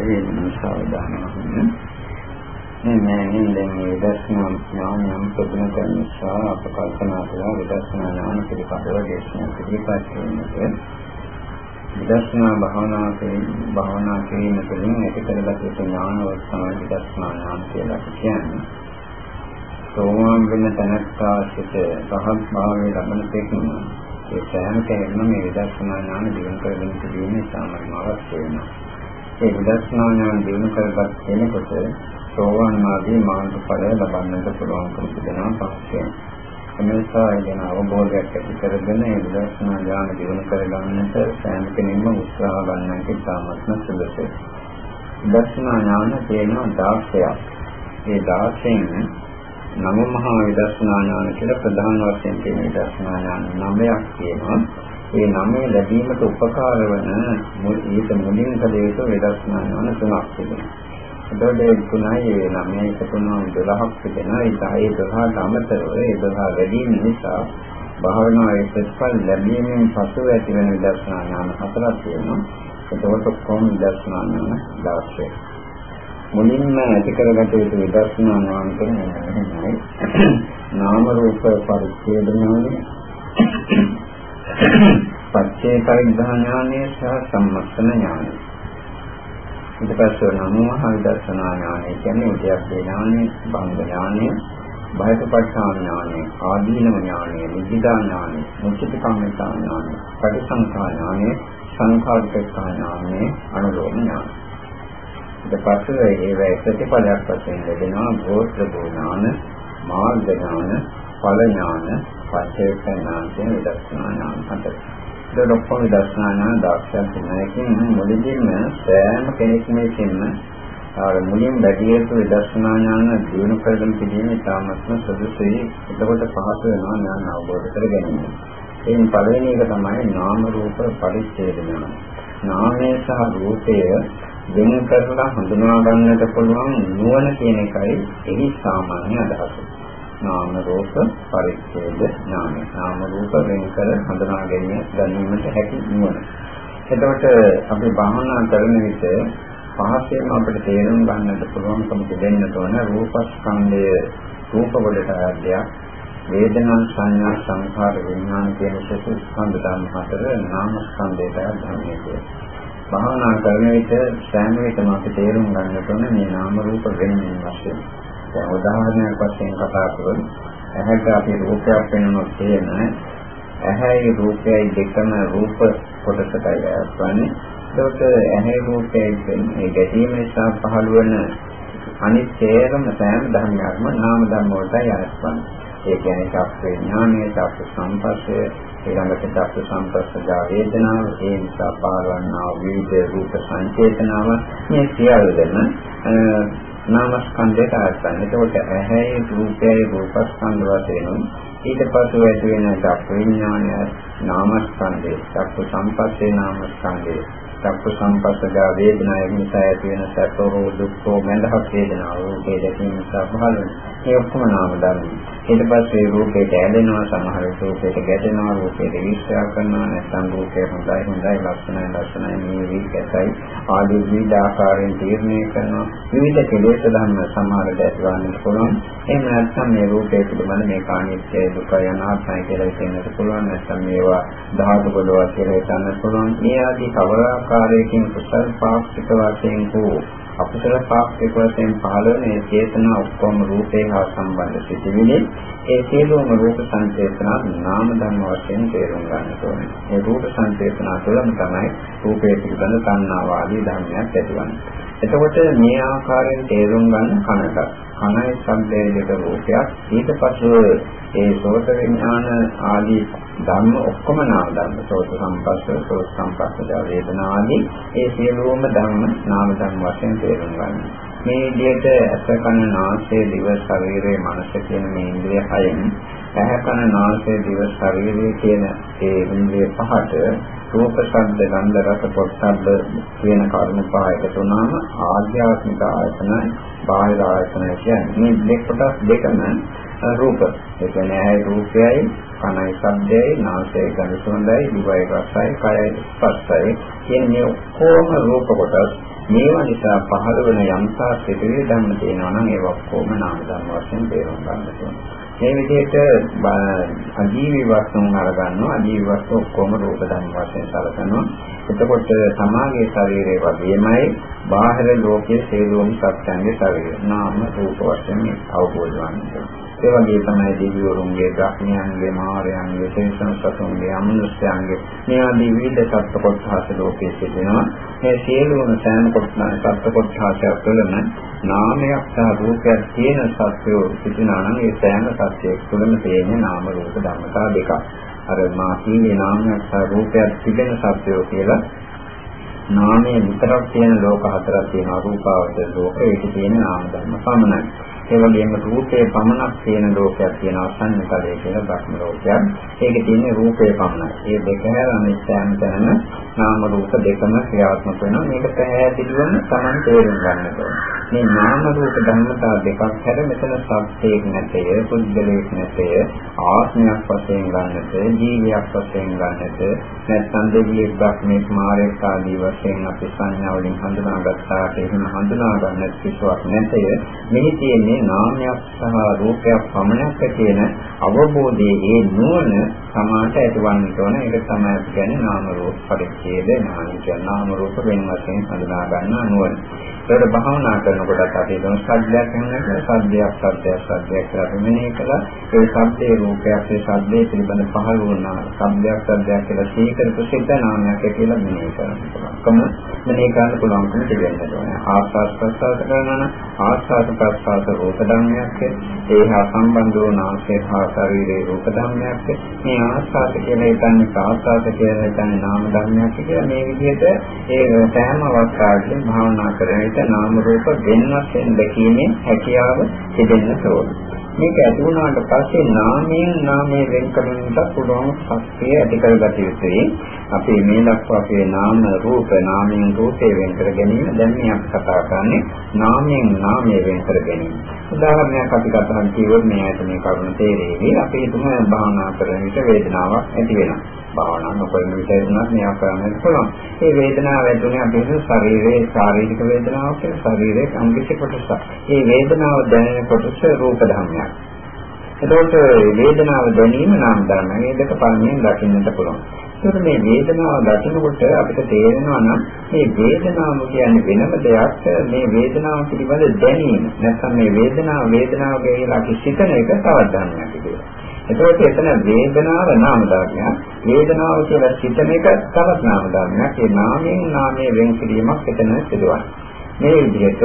අවසරයි සාවධානව මේ මෑණින් දැන් මේ දර්ශන ඥානයන් ප්‍රගුණ කරන නිසා අප කල්පනා කළා විදර්ශනා ඥාන පිළිබඳව දේශනා පිළිපැත් කිරීමට විදර්ශනා භාවනාවේ භාවනා කිරීම තුළින් ඇති කරගත යුතු ඥානවත් තමයි විදර්ශනා ඥාන කියලා කියන්නේ. සෝවාන් වෙන තැනත්තා සිට පහත් භාවයේ ලබන තෙක්ම ඒ සෑම කෙනෙක්ම මේ විදර්ශනා ඥාන දිනු කරගෙන තිබීමේ සාමර්ථ්‍ය අවශ්‍ය වෙනවා. ඒ විදර්ශනා ඥාන දිනු කරගත් කෙනෙකුට සෝවාන් ආදී මාර්ග ඵලය ලබන්නට පුළුවන්කම තිබෙනවා පස්සේ. එනිසා එන අවබෝධයක් ඇති කරගෙන ඒ විදර්ශනා ඥාන දිනු කරගන්නට සෑම කෙනෙක්ම උත්සාහ ගන්නට ඉතාමත්ම සුදුසුයි. විදර්ශනා ඥාන තියෙනවා 16ක්. ඒ 16න් නව මහා විදර්ශනා ඥාන කියලා ප්‍රධාන වශයෙන් තියෙන විදර්ශනා ඥාන නවයක් තියෙනවා. ඒ නමේ ලැබීමට උපකාර වන ඊට මුලින් කළ යුතු විදර්ශනා ඥාන තුනක් තිබෙනවා. එතකොට ඒ තුනයි ඒ නමේ එකතුනම 12ක් තිබෙනවා. ඒ 12ට අමතරව ඒ 12 වැඩි නිසා භාවනාවේ ප්‍රතිඵල ලැබීමෙන් පසු ඇති වෙන විදර්ශනා ඥාන හතරක් තියෙනවා. එතකොට කොහොම විදර්ශනා ඥාන 16 මුලින්ම ඇති කරගත යුතු විදර්ශනා ඥාන කියන්නේ නාම රූප පරිච්ඡේද ඥානය පච්චේ පරිඥානය සහ සම්මස්තන ඥානය. ඊට පස්සේ නමෝහ විදර්ශනා ඥානය කියන්නේ උද්‍යප්පේ ඥානය, භංග ඥානය, බයපපට්ඨාන ඥානය, ආදීනව ඥානය, නිදිදා ඥානය, මුචිතකම්මිතා ඥානය, පටිසංඛා ඥානය, සංඛාරිකතා ඥානය, අනුලෝම ඥානය. ඊට පස්සේ ඒවැ ප්‍රතිපලයක් වශයෙන් ලැබෙනවා ගෝත්‍ර ඥාන, මාර්ග ඥාන, ඵල ඥාන, පස්සේ ඥාන කියන විදර්ශනා ඥාන හතර. ඒක ඔක්කොම විදර්ශනා ඥාන දාක්ෂයක් තියෙනකින් මුලින්ම සෑම කෙනෙක්ම ඉතින්ම ආර මුලින් වැඩි යුතු විදර්ශනා ඥාන දිනු කරගෙන තිබීම ඉතාමත්ම සුදුසුයි. එතකොට පහසු වෙනවා ඥාන අවබෝධ කර ගැනීම. එයින් පළවෙනි එක තමයි නාම රූප පරිච්ඡේද ඥාන. නාමය සහ රූපය වෙන කරලා හඳුනා ගන්නට පුළුවන් නුවණ කියන එකයි එහි සාමාන්‍ය අදහස. නාම රූප පරිච්ඡේද ඥාන. නාම රූප වෙන කර හඳුනා ගැනීම ගැනීමට හැකි නුවණ. එතකොට අපි භාවනා කරන විට පහසෙන් අපිට තේරුම් ගන්නට පුළුවන්කම දෙන්න තෝරන රූපස්කන්ධය රූප වලට ආද්‍යයක් වේදනා සංඥා සංඛාර විඥාන කියන සතු ස්කන්ධ ධර්ම හතර නාම ස්කන්ධයට ධර්මයේ භාවනා කරන විට සෑම විටම අපි තේරුම් ගන්නට ඕන මේ නාම රූප වෙනින් වශයෙන් දැන් උදාහරණයක් වශයෙන් කතා කරමු. ඇහැට අපි රූපයක් වෙනනොත් තේන ඇහැයි රූපයයි දෙකම රූප කොටසටයි ඇස්වන්නේ. ඒකට ඇහැ රූපයයි මේ ගැටීම නිසා පහළ වන අනිත් තේරම සෑම ධර්මයක්ම නාම ධර්ම වලටයි ඇස්වන්නේ. ඒ කියන්නේ චක්ක විඥානයේ චක්ක සංපස්සය ඊළඟට චක්ක සංපස්සජා වේදනාව ඒ නිසා පහළවන්නා විවිධ රූප සංචේතනාව මේ සියල්ලම නාමස්කන්ධයට ආසන්න. එතකොට ඇහැයි රූපයයි රූපස්කන්ධ වශයෙන් ඊට පසු ඇති වෙන චක්ක විඥානය නාමස්කන්ධය, චක්ක සම්පස්සේ නාමස්කන්ධය, චක්ක සම්පස්සජා වේදනාව නිසා ඇති වෙන සැපෝ දුක්ඛෝ මඳහක් වේදනාව රූපේ දැකීම නිසා පහළ වෙන. මේ ඔක්කොම නාම ධර්ම. ඊට පස්සේ රූපයට ඇලෙනවා සමහර රූපයට ගැටෙනවා රූපයට විශ්වාස කරනවා නැත්නම් රූපය හොඳයි හොඳයි ලක්ෂණයි ලක්ෂණයි මේ විකසයි ආදී විවිධ ආකාරයෙන් තීරණය කරනවා. විවිධ කෙලෙස් ධර්ම සමහරට ඇතිවන්නත් පුළුවන්. එහෙම නැත්නම් මේ රූපය පිළිබඳ මේ කාණිත්‍ය දුක යනාත්මයි කියලා කියන්නත් පුළුවන්. නැත්නම් මේවා ධාතු බලවා කියලා හිතන්නත් පුළුවන්. මේ ආදී කවර ආකාරයකින් කුසල් පාක්ෂික වශයෙන් හෝ අකුසල පාක්ෂික වශයෙන් පහළ වෙන මේ චේතනා ඔක්කොම රූපේ හා සම්බන්ධ සිටිවිලි ඒ සියලුම රූප සංචේතනා නාම ධර්ම වශයෙන් තේරුම් ගන්න ඕනේ. මේ රූප සංචේතනා තුළම තමයි රූපේ පිළිබඳ සංනාව ආදී ධර්මයක් ඇතිවන්නේ. එතකොට මේ ආකාරයෙන් තේරුම් ගන්න කනට. කනයි ශබ්දයේ දෙක රූපයක්. ඊට පස්සේ ඒ සෝත විඥාන ආදී ධර්ම ඔක්කොම නාම ධර්ම. සෝත සම්පස්ස සෝත සම්පස්සද වේදනා ආදී ඒ සියලුම ධර්ම නාම ධර්ම වශයෙන් තේරුම් ගන්න. මේ විදිහට ඇස කන නාසය දිව ශරීරය මනස කියන මේ ඉන්ද්‍රිය හයෙන් ඇහැ කන නාසය දිව ශරීරය කියන ඒ ඉන්ද්‍රිය පහට රූප ශබ්ද ගන්ධ රස පොට්ටබ්බ කියන කර්ම පහ එකතු වුණාම ආධ්‍යාත්මික ආයතනයි බාහිර ආයතනයි කියන්නේ මේ දෙක කොටස් දෙකම රූප. ඒ කියන්නේ ඇයි රූපයයි කනයි ශබ්දයයි නාසයයි ගඳ සුවඳයි දිවයි රසයි කයයි ස්පර්ශයි. කියන්නේ ඔක්කොම රූප කොටස්. මේවා නිසා පහළ වෙන යම්සා සිටිවිලි ධර්ම තියෙනවා නම් ඒවා කොහොම නාම ධර්ම වශයෙන් තේරුම් ගන්න ඕනේ. මේ විදිහට අජීවී වස්තුන් අරගන්නවා. අජීවී වස්තු ඔක්කොම රූප ධර්ම වශයෙන් සැලකනවා. එතකොට සමාගයේ ශරීරය වගේමයි බාහිර ලෝකයේ සියලුම සත්‍යංගේ ශරීරය. නාම රූප වශයෙන් අවබෝධ වන්නේ. ඒ වගේ තමයි දිව්‍යවරුන්ගේ ධර්මයන්ගේ මාරයන්ගේ ශේෂණ සතුන්ගේ අමනුෂ්‍යයන්ගේ මේ ආදී විවිධ සත්ත්ව කොටස ලෝකයේ සිටිනවා මේ සියලුම සෑම කොටසක් සත්ත්ව කොටසක් තුළම නාමයක් සහ රූපයක් තියෙන සත්‍යෝ සිටිනා නම් ඒ සෑම සත්‍යයක් තුළම තියෙන නාම රූප ධර්මතා දෙකක්. අර මා කියන්නේ නාමයක් සහ රූපයක් තිබෙන සත්‍යෝ කියලා නාමයේ විතරක් තියෙන ලෝක හතරක් තියෙනවා රූපාවචර ලෝක ඒක තියෙන නාම ධර්ම පමණයි. ඒ වගේම රූපේ පමණක් තියෙන ලෝකයක් තියෙනවා සංකල්පය කියලා භක්ම ලෝකයක්. ඒකේ තියෙන රූපේ පමණයි. ඒ දෙක හැර අනිත් සෑම තැනම නාම රූප දෙකම ක්‍රියාත්මක වෙනවා. මේක පැහැදිලිවම Taman තේරුම් ගන්න ඕනේ. මේ නාම රූප ධර්මතා දෙකක් හැර මෙතන සත්‍යයක් නැතේ, පුද්ගලයක් නැතේ, ආත්මයක් වශයෙන් ගන්නට, ජීවියක් වශයෙන් ගන්නට, නැත්නම් දෙවියෙක් බ්‍රහ්මෙක් මාරෙක් ආදී වශයෙන් අපි සංඥා වලින් හඳුනාගත්තාට එහෙම හඳුනා ගන්න කිසිවක් නැතේ. මෙහි තියෙන්නේ නාමයක් සහ රූපයක් පමණක් කියන අවබෝධයේ ඒ නුවණ සමාට ඇතිවන්නට ඕන. ඒක තමයි අපි කියන්නේ නාම රූප පරිච්ඡේද ඥාන කියන නාම රූප වෙන වශයෙන් හඳුනා ගන්නා නුවණ. ඒකට භාවනා කරනකොට අපි හිතමු සද්දයක් වෙනකොට සද්දයක් සද්දයක් සද්දයක් කියලා මෙනෙහි කළා. ඒ සද්දේ රූපයක් ඒ සද්දේ පිළිබඳ පහළ වුණා. සද්දයක් සද්දයක් කියලා සීකරපු සිත නාමයක් කියලා මෙනෙහි කරන්න පුළුවන්. කොහොම මෙනෙහි කරන්න පුළුවන්කම තිබෙන්න ඕනේ. ආස්වාද ප්‍රසආස කරනවා ආස්වාද ප්‍රසආස රූප ධර්මයක් ඒ හා සම්බන්ධ වූ නාමයේ හා ශරීරයේ රූප ධර්මයක් මේ ආස්වාද කියලා හිතන්නේ ආස්වාද කියලා හිතන්නේ නාම ධර්මයක් කියලා. මේ විදිහට ඒ සෑම අවස්ථාවකදී භාවනා කරන විට නාම රූප වෙනස් වෙන දැකීමේ හැකියාව තිබෙන්න ඕනේ. මේක ඇති වුණාට පස්සේ නාමයෙන් නාමයේ වෙන් කරන්නට පුළුවන් ශක්තිය ඇති කරගත යුතුයි. අපි මේ දක්වා අපේ නාම රූප නාමයෙන් රූපේ වෙන් කර ගැනීම දැන් මේ අපි කතා කරන්නේ නාමයෙන් නාමයේ වෙන් කර ගැනීම. උදාහරණයක් අපි කතා කිව්වොත් මේ ඇයි මේ කරුණ තේරෙන්නේ. අපි හිතමු භාවනා කරන විට වේදනාවක් ඇති වෙනවා. භාවනා නොකරන විට එන්නත් මේවා කරන්නත් පුළුවන්. මේ වේදනාව ඇතුලේ අපි හිතන ශරීරයේ ශාරීරික වේදනාවක් කියලා ශරීරයේ අංගික කොටසක්. මේ වේදනාව දැනෙන කොටස රූප ධර්මයක්. එතකොට වේදනාව දැනීම නාම ධර්ම. මේ දෙක පරිණියෙන් දකින්නට පුළුවන්. ඒකට මේ වේදනාව දකිනකොට අපිට තේරෙනවා නම් මේ වේදනාව කියන්නේ වෙනම දෙයක් මේ වේදනාව පිළිබඳ දැනීම. නැත්නම් මේ වේදනාව වේදනාව කියලා අපි සිතන එක තවත් ධර්මයක් කියලා. එතකොට එතන වේදනාව නාම ධර්මයක්. වේදනාව කියලා සිතන එක තවත් නාම ධර්මයක්. ඒ නාමයෙන් නාමයේ වෙන් කිරීමක් එතන සිදුවන්නේ. මේ විදිහට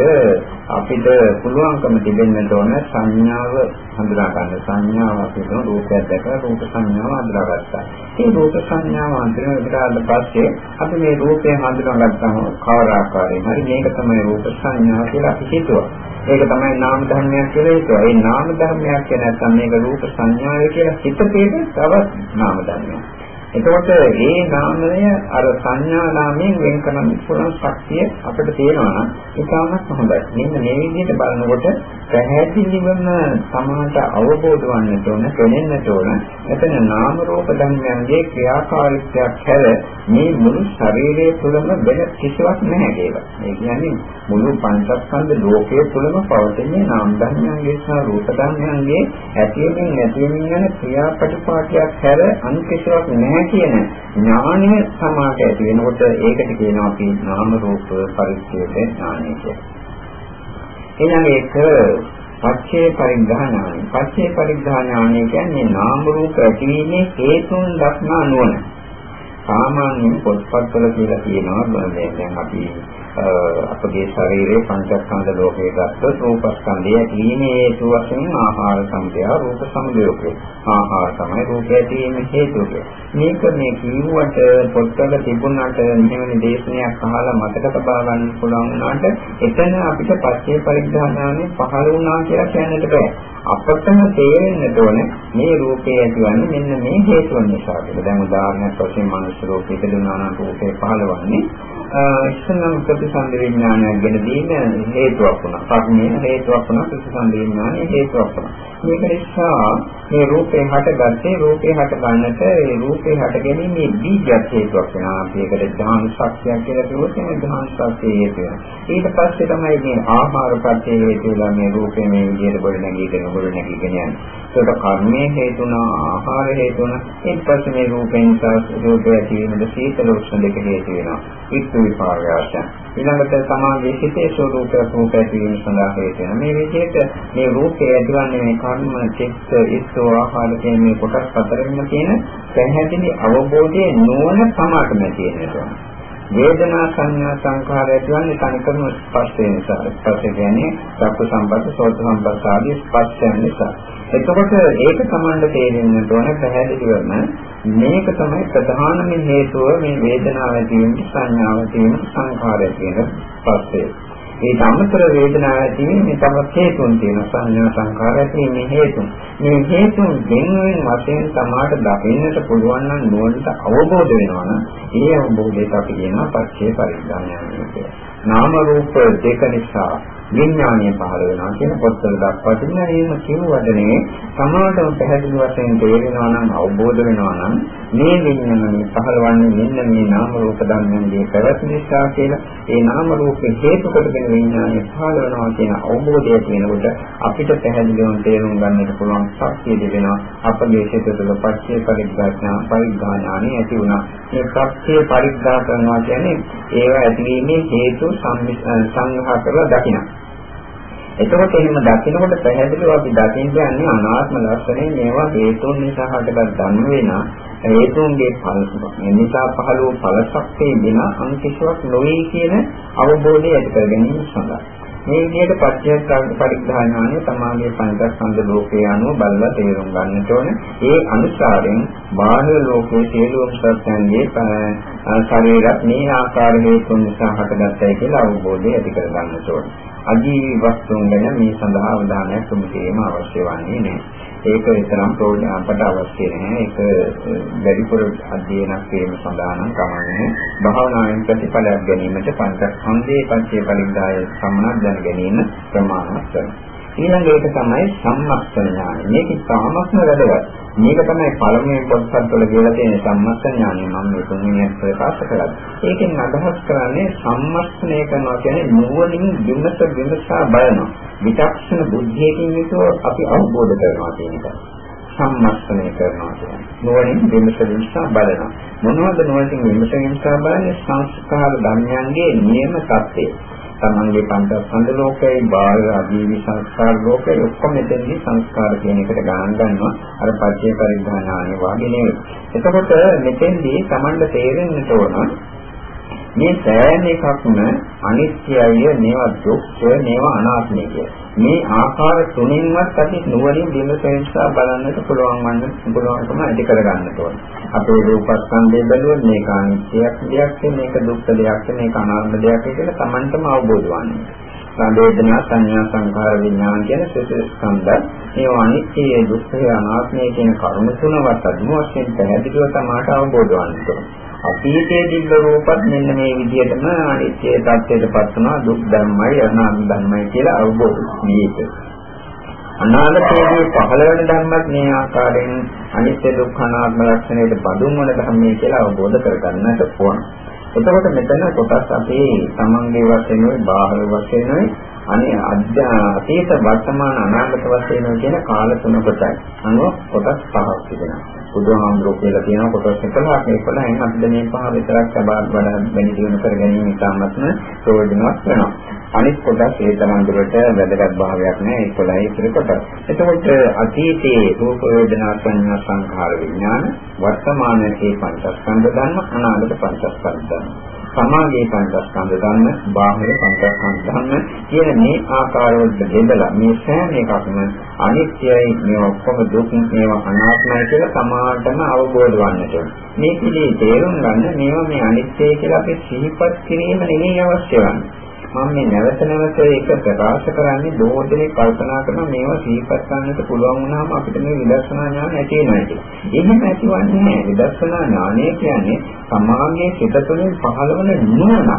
අපිට පුළුවන්කම තිබෙන්න ඕන සංඥාව හඳුනා ගන්න. සංඥාව අපිට රූපයක් දැකලා රූප සංඥාව හඳුනාගත්තා. මේ රූප සංඥාව හඳුනාගත්තාට පස්සේ අපි මේ රූපය හඳුනාගත්තාම කවර ආකාරයෙන් හරි මේක තමයි රූප සංඥාව කියලා අපි හිතුවා. ඒක තමයි නාම ධර්මයක් කියලා හිතුවා. ඒ නාම ධර්මයක් කියන නැත්නම් මේක රූප සංඥාව කියලා හිතපේද තවත් නාම ධර්මයක්. එතකොට ඒ නාමය අර සංඥා නාමයෙන් වෙන් කරන්න පුළුවන් ශක්තිය අපිට තියෙනවා නම් ඒකමත් හොඳයි. මෙන්න මේ විදිහට බලනකොට පැහැදිලිවම සමාහට අවබෝධ වන්නට ඕන, දැනෙන්නට ඕන. එතන නාම රූප ධර්මයන්ගේ ක්‍රියාකාරීත්වයක් හැර මේ මුළු ශරීරය තුළම වෙන කිසිවක් නැහැ කියලා. ඒ කියන්නේ මුළු පංචස්කන්ධ ලෝකයේ තුළම පවතින නාම ධර්මයන්ගේ සහ රූප ධර්මයන්ගේ ඇතිවීමෙන් නැතිවීමෙන් යන ක්‍රියාපටිපාටියක් හැර අන් කිසිවක් නැහැ කියන ඥානය සමාට ඇති වෙනකොට ඒකට කියනවා අපි නාම රූප පරිච්ඡේද ඥානය කියලා. ඊළඟ එක පච්චේ පරිග්‍රහණානි. පච්චේ පරිග්‍රහණානි කියන්නේ නාම රූප ඇතිවීමේ හේතුන් දක්නා නුවණ. සාමාන්‍යයෙන් පොත්පත්වල කියලා කියනවා දැන් අපි අපගේ ශරීරයේ පංචස්කන්ධ ලෝකයේ ගත්තොත් රූපස්කන්ධය ඇතිවීමේ හේතු වශයෙන් ආහාර සම්පය රූප සමුදයෝකේ ආහාර තමයි රූපය ඇතිවීමේ හේතුව මේක මේ කිව්වට පොත්වල තිබුණාට මෙහෙම දේශනයක් අහලා මතක තබා ගන්න පුළුවන් වුණාට එතන අපිට පස්සේ පරිඥානානේ පහළ වුණා කියලා කියන්නට බෑ. අපටම තේරෙන්න ඕනේ මේ රූපය ඇතිවන්නේ මෙන්න මේ හේතුන් නිසා කියලා. දැන් උදාහරණයක් වශයෙන් මනුස්ස ලෝකයක දුන්නා නම් රූපේ පහළවන්නේ ඉස්සනම් ප්‍රතිසන්දි විඥානයක් ගැන දීන හේතුවක් වුණා. කර්මයේ හේතුවක් වුණා ප්‍රතිසන්දි විඥානයේ හේතුවක් වුණා. මේක නිසා මේ රූපේ හටගත්තේ රූපේ හට ගන්නට ඒ රූපේ හට ගැනීමේ බීජයක් හේතුවක් වෙනවා. අපි ඒකට ධාන ශක්තියක් කියලා කිව්වොත් ඒ ධාන ශක්තිය හේතු වෙනවා. ඊට පස්සේ තමයි මේ ආහාර ප්‍රත්‍ය හේතු වෙලා මේ රූපේ මේ විදිහට ගොඩ නැගීගෙන ගොඩ නැගීගෙන යන්නේ. ඒකට කර්මයේ හේතුණා ආහාර හේතුණා ඊට පස්සේ මේ රූපෙන් රූපය ඇතිවීමද සීතල උෂ්ණ දෙක හේතු වෙනවා. ඉස්තු විපාකයන්. ඊළඟට සමාගයේ සිටේ ස්වરૂපයක් රූප ඇතිවීම සඳහා හේතු වෙනවා. මේ විදිහට මේ රූපය ඇතිවන්නේ මේ කර්ම, චිත්ත, ඉස්තු ආහාර කියන මේ කොටස් හතරෙන්ම තියෙන පැහැදිලි අවබෝධයේ නුවණ සමාතම තියෙනවා. වේදනා සංඥා සංඛාර ඇතිවන්නේ තනිකරම ස්පර්ශය නිසා. ස්පර්ශය කියන්නේ චක්කු සම්පස්ස, සෝත සම්පස්ස ආදී ස්පර්ශයන් නිසා. එතකොට ඒක සමානට තේරෙන්න ඕන පැහැදිලිවම මේක තමයි ප්‍රධානම හේතුව මේ වේදනාව ඇති වෙන සංඥාව ඇති වෙන සංඛාරය කියන ස්පර්ශය. ඒක අමතර වේදනාව ඇතිවීමේ තම හේතුන් තියෙන සංඥා සංකාර ඇතිවීමේ හේතුන්. මේ හේතුන් වෙනුවෙන් වශයෙන් තමාට දකින්නට පුළුවන් නම් නුවණට අවබෝධ වෙනවා නම් ඒ අවබෝධයට අපි කියනවා පච්චේ පරිඥානය කියලා. නාම රූප දෙක නිසා විඥානය පහළ වෙනවා කියන පොත්වල දක්වා තිබෙනවා. එහෙම කියවදනේ සමාතව පැහැදිලි වශයෙන් තේරෙනවා නම් අවබෝධ වෙනවා නම් මේ විඥානය පහළවන්නේ මෙන්න මේ නාම රූප ධර්මයන්ගේ පැවැත්ම නිසා කියලා. ඒ නාම රූප හේතු කොටගෙන විඥානය පහළ වෙනවා කියන අවබෝධය තියෙනකොට අපිට පැහැදිලිවම තේරුම් ගන්නට පුළුවන් ශක්තිය දෙනවා. අපගේ සිත තුළ පච්චේ පරිග්‍රහණ පරිග්‍රහණානේ ඇති වුණා. මේ පච්චේ පරිග්‍රහ කරනවා කියන්නේ ඒවා ඇතිවීමේ හේතු සංඝා කරලා දකිනවා. එතකොට එහෙම දකිනකොට පැහැදිලිව අපි දකින්න යන්නේ අනාත්ම ලක්ෂණය මේවා හේතුන් නිසා හටගත් ධර්ම වෙනා හේතුන්ගේ ඵල නිසා පහළ වූ ඵල ශක්තිය වින අන්තිශාවක් නොවේ කියන අවබෝධය ඇති කර ගැනීම සඳහා මේ විදිහට පත්‍යස්කන්ධ පරිග්‍රහණානේ තමාගේ පංචස්කන්ධ ලෝකයේ අනුව බලලා තේරුම් ගන්නට ඕන. ඒ අනුසාරයෙන් බාහිර ලෝකයේ සියලුම සත්‍යයන්ගේ ශරීරත් මේ ආකාර හේතුන් නිසා හටගත්තයි කියලා අවබෝධය ඇති කර ගන්නට ඕන. අජීවී වස්තුන් ගැන මේ සඳහා අවධානයක් යොමු කිරීම අවශ්‍ය වන්නේ නැහැ. ඒක විතරම් ප්‍රෝජනකට අවශ්‍ය නැහැ. ඒක වැඩිපුර අධ්‍යයනක් කිරීම සඳහා නම් කමන්නේ. භාවනාවෙන් ප්‍රතිඵලයක් ගැනීමට පංචස්කන්ධයේ පංචේ පරිද්දාය සම්මත දැන ගැනීම ප්‍රමාණවත් කරනවා. ඊළඟ එක තමයි සම්මස්ත ඥානය. මේක තාමත්ම වැදගත්. මේක තමයි පළමුවෙන් පොත්පත් වල කියලා තියෙන සම්මස්ත ඥානය මම මේ තුන්වෙනි ප්‍රකාශ කළා. ඒකෙන් අදහස් කරන්නේ සම්මස්තනය කරනවා කියන්නේ නුවණින් විමස විමසා බලනවා. විචක්ෂණ බුද්ධියකින් යුතුව අපි අවබෝධ කරනවා කියන එක. සම්මස්තනය කරනවා කියන්නේ. නුවණින් විමස විමසා බලනවා. මොනවද නුවණින් විමස විමසා බලන්නේ සංස්කාර ධර්මයන්ගේ නියම தත්ත්වය. තමන්ගේ පංචස්කන්ධ ලෝකයේ බාහිර අදීවි සංස්කාර ලෝකයේ ඔක්කොම මෙතනදී සංස්කාර කියන එකට ගණන් ගන්නවා අර පච්චේ පරිඥානානේ වාගේ නෙවෙයි. එතකොට මෙතෙන්දී තමන්ට තේරෙන්නට ඕන මේ සෑම එකක්ම අනිත්‍යය, මේවා දුක්ඛය, මේවා අනාත්මය මේ ආකාර තුنيන්වත් අපි නුවණින් විමසෙන්සා බලන්නට පුළුවන් වන්න පුළුවන්කම ඇති කරගන්නට ඕන. අපේ රූපස්කන්ධය බැලුවොත් මේක අනිත්‍යයක් දෙයක්, මේක දුක්ඛ දෙයක්, මේක අනාත්ම දෙයක් කියලා Tamanටම අවබෝධ වන්නේ. සංවේදනා සංඥා සංඛාර විඥාන කියන සුසුස්කන්ධ මේ අනිත්‍ය දුක්ඛ අනාත්මය කියන කරුණු තුනවත් අදුම වශයෙන් පැහැදිලිව තමයි අවබෝධ වන්නේ. අතීතයේ තිබ්බ රූපත් මෙන්න මේ විදිහටම අනිත්‍ය tattweටපත් වෙනවා දුක් ධර්මයි අනාත්ම ධර්මයි කියලා අවබෝධ මේක. අනාගතයේදී පහළ වෙන ධර්මත් මේ ආකාරයෙන් අනිත්‍ය දුක්ඛ අනාත්ම ලක්ෂණයට බඳුන් වන ධර්මයි කියලා අවබෝධ කරගන්නට ඕන. එතකොට මෙතන කොටස් අපේ තමන්ගේ වශයෙන් නෙවෙයි බාහිර වශයෙන් නෙවෙයි අනේ අතීත වර්තමාන අනාගත වශයෙන් කියන කාල තුන කොටයි. අනුව කොටස් පහක් තිබෙනවා. බුදුහාමුදුරුවෝ කියලා තියෙනවා කොටස් 11ක් මේ 11න් අපිට මේ පහ විතරක් සබා වඩා වැඩි දියුණු කර ගැනීම ඉතාමත්ම ප්‍රයෝජනවත් වෙනවා. අනිත් කොටස් ඒ තරම් දුරට වැදගත් භාවයක් නැහැ 11 ඉතිරි කොටස්. එතකොට අතීතයේ රූප වේදනා සංඥා සංඛාර විඥාන වර්තමානයේ පංචස්කන්ධ ධර්ම අනාගත පංචස්කන්ධ ධර්ම. සමාගයේ පංචස්කන්ධ ධර්ම, බාහිර පංචස්කන්ධ ධර්ම කියන මේ ආකාරවලට බෙදලා මේ සෑම එකක්ම අනිත්‍යයි මේ ඔක්කොම දුක් මේවා අනාත්මයි කියලා සමානටම අවබෝධ වන්නට ඕන. මේ පිළි තේරුම් ගන්න මේවා මේ අනිත්‍යයි කියලා අපි සිහිපත් කිරීම නෙමෙයි අවශ්‍ය වන්නේ. මම මේ නැවත නැවත ඒක ප්‍රකාශ කරන්නේ දෝෂනේ කල්පනා කරන මේවා සිහිපත් ගන්නට පුළුවන් වුණාම අපිට මේ විදර්ශනා ඥාන ඇති වෙනවා කියලා. එහෙම ඇතිවන්නේ නැහැ. විදර්ශනා ඥානය කියන්නේ සමාගයේ සිත තුළින් පහළවන නුවණ.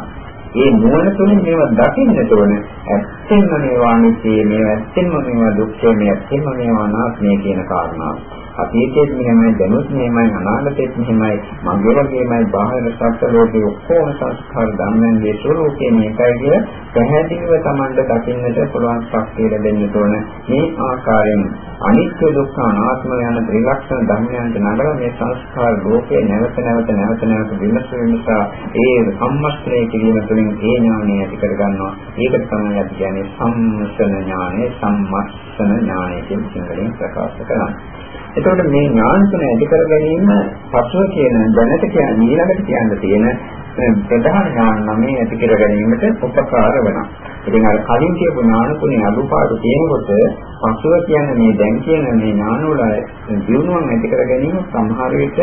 ඒ නුවණ තුළින් මේවා දකින්නට ඕන. ඇත්තෙන්ම මේවා අනිත්‍ය, මේවා ඇත්තෙන්ම මේවා දුක්ඛ, මේවා ඇත්තෙන්ම මේවා අනාත්මය කියන කාරණාව. අතීතයේත් මෙහෙමයි දැනුත් මෙහෙමයි අනාගතයේත් මෙහෙමයි මගේ වගේමයි බාහිර සත්‍ය ලෝකේ ඔක්කොම සංස්කාර ධර්මයන්ගේ ස්වરૂපේ මේකයි කිය පැහැදිලිව Tamanda දකින්නට පුළුවන් ශක්තිය ලැබෙන්න ඕන මේ ආකාරයෙන්. අනිත්‍ය දුක්ඛ අනාත්ම යන ත්‍රිලක්ෂණ ධර්මයන්ට නගලා මේ සංස්කාර ලෝකේ නැවත නැවත නැවත නැවත විමස විමසා ඒ සම්මස්ත්‍රය කිරීම තුළින් ඒ ඥානය ඇති කර ගන්නවා. ඒකට තමයි අපි කියන්නේ සම්මසන ඥානය සම්මස්සන ඥානය කියන සිංහලෙන් ප්‍රකාශ කරන්නේ. එතකොට මේ ඥාන තුන ඇති කර ගැනීම පසුව කියන දැනට කියන ඊළඟට කියන්න තියෙන ප්‍රධාන ඥාන නමේ ඇති කර ගැනීමට උපකාර වෙනවා. ඉතින් අර කලින් කියපු ඥාන තුනේ අඩුපාඩු තියෙනකොට පසුව කියන්නේ මේ දැන් කියන මේ ඥාන වල දියුණුවක් ඇති කර ගැනීම සමහර විට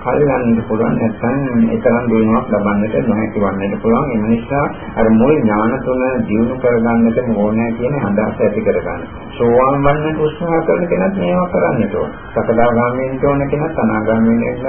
කල් ගන්නට පුළුවන් නැත්නම් ඒතරම් දිනුවක් ලබන්නට නොහැකි වන්නට පුළුවන් ඒ නිසා අර මුල් ඥාන තුන දිනු කරගන්නට ඕනෑ කියන අදහස ඇති කරගන්න. සෝවාන් වන්නට උත්සාහ කරන කෙනත් මේවා කරන්නට ඕන. සකදාගාමී වෙන්න ඕන කෙනත් අනාගාමී වෙන්න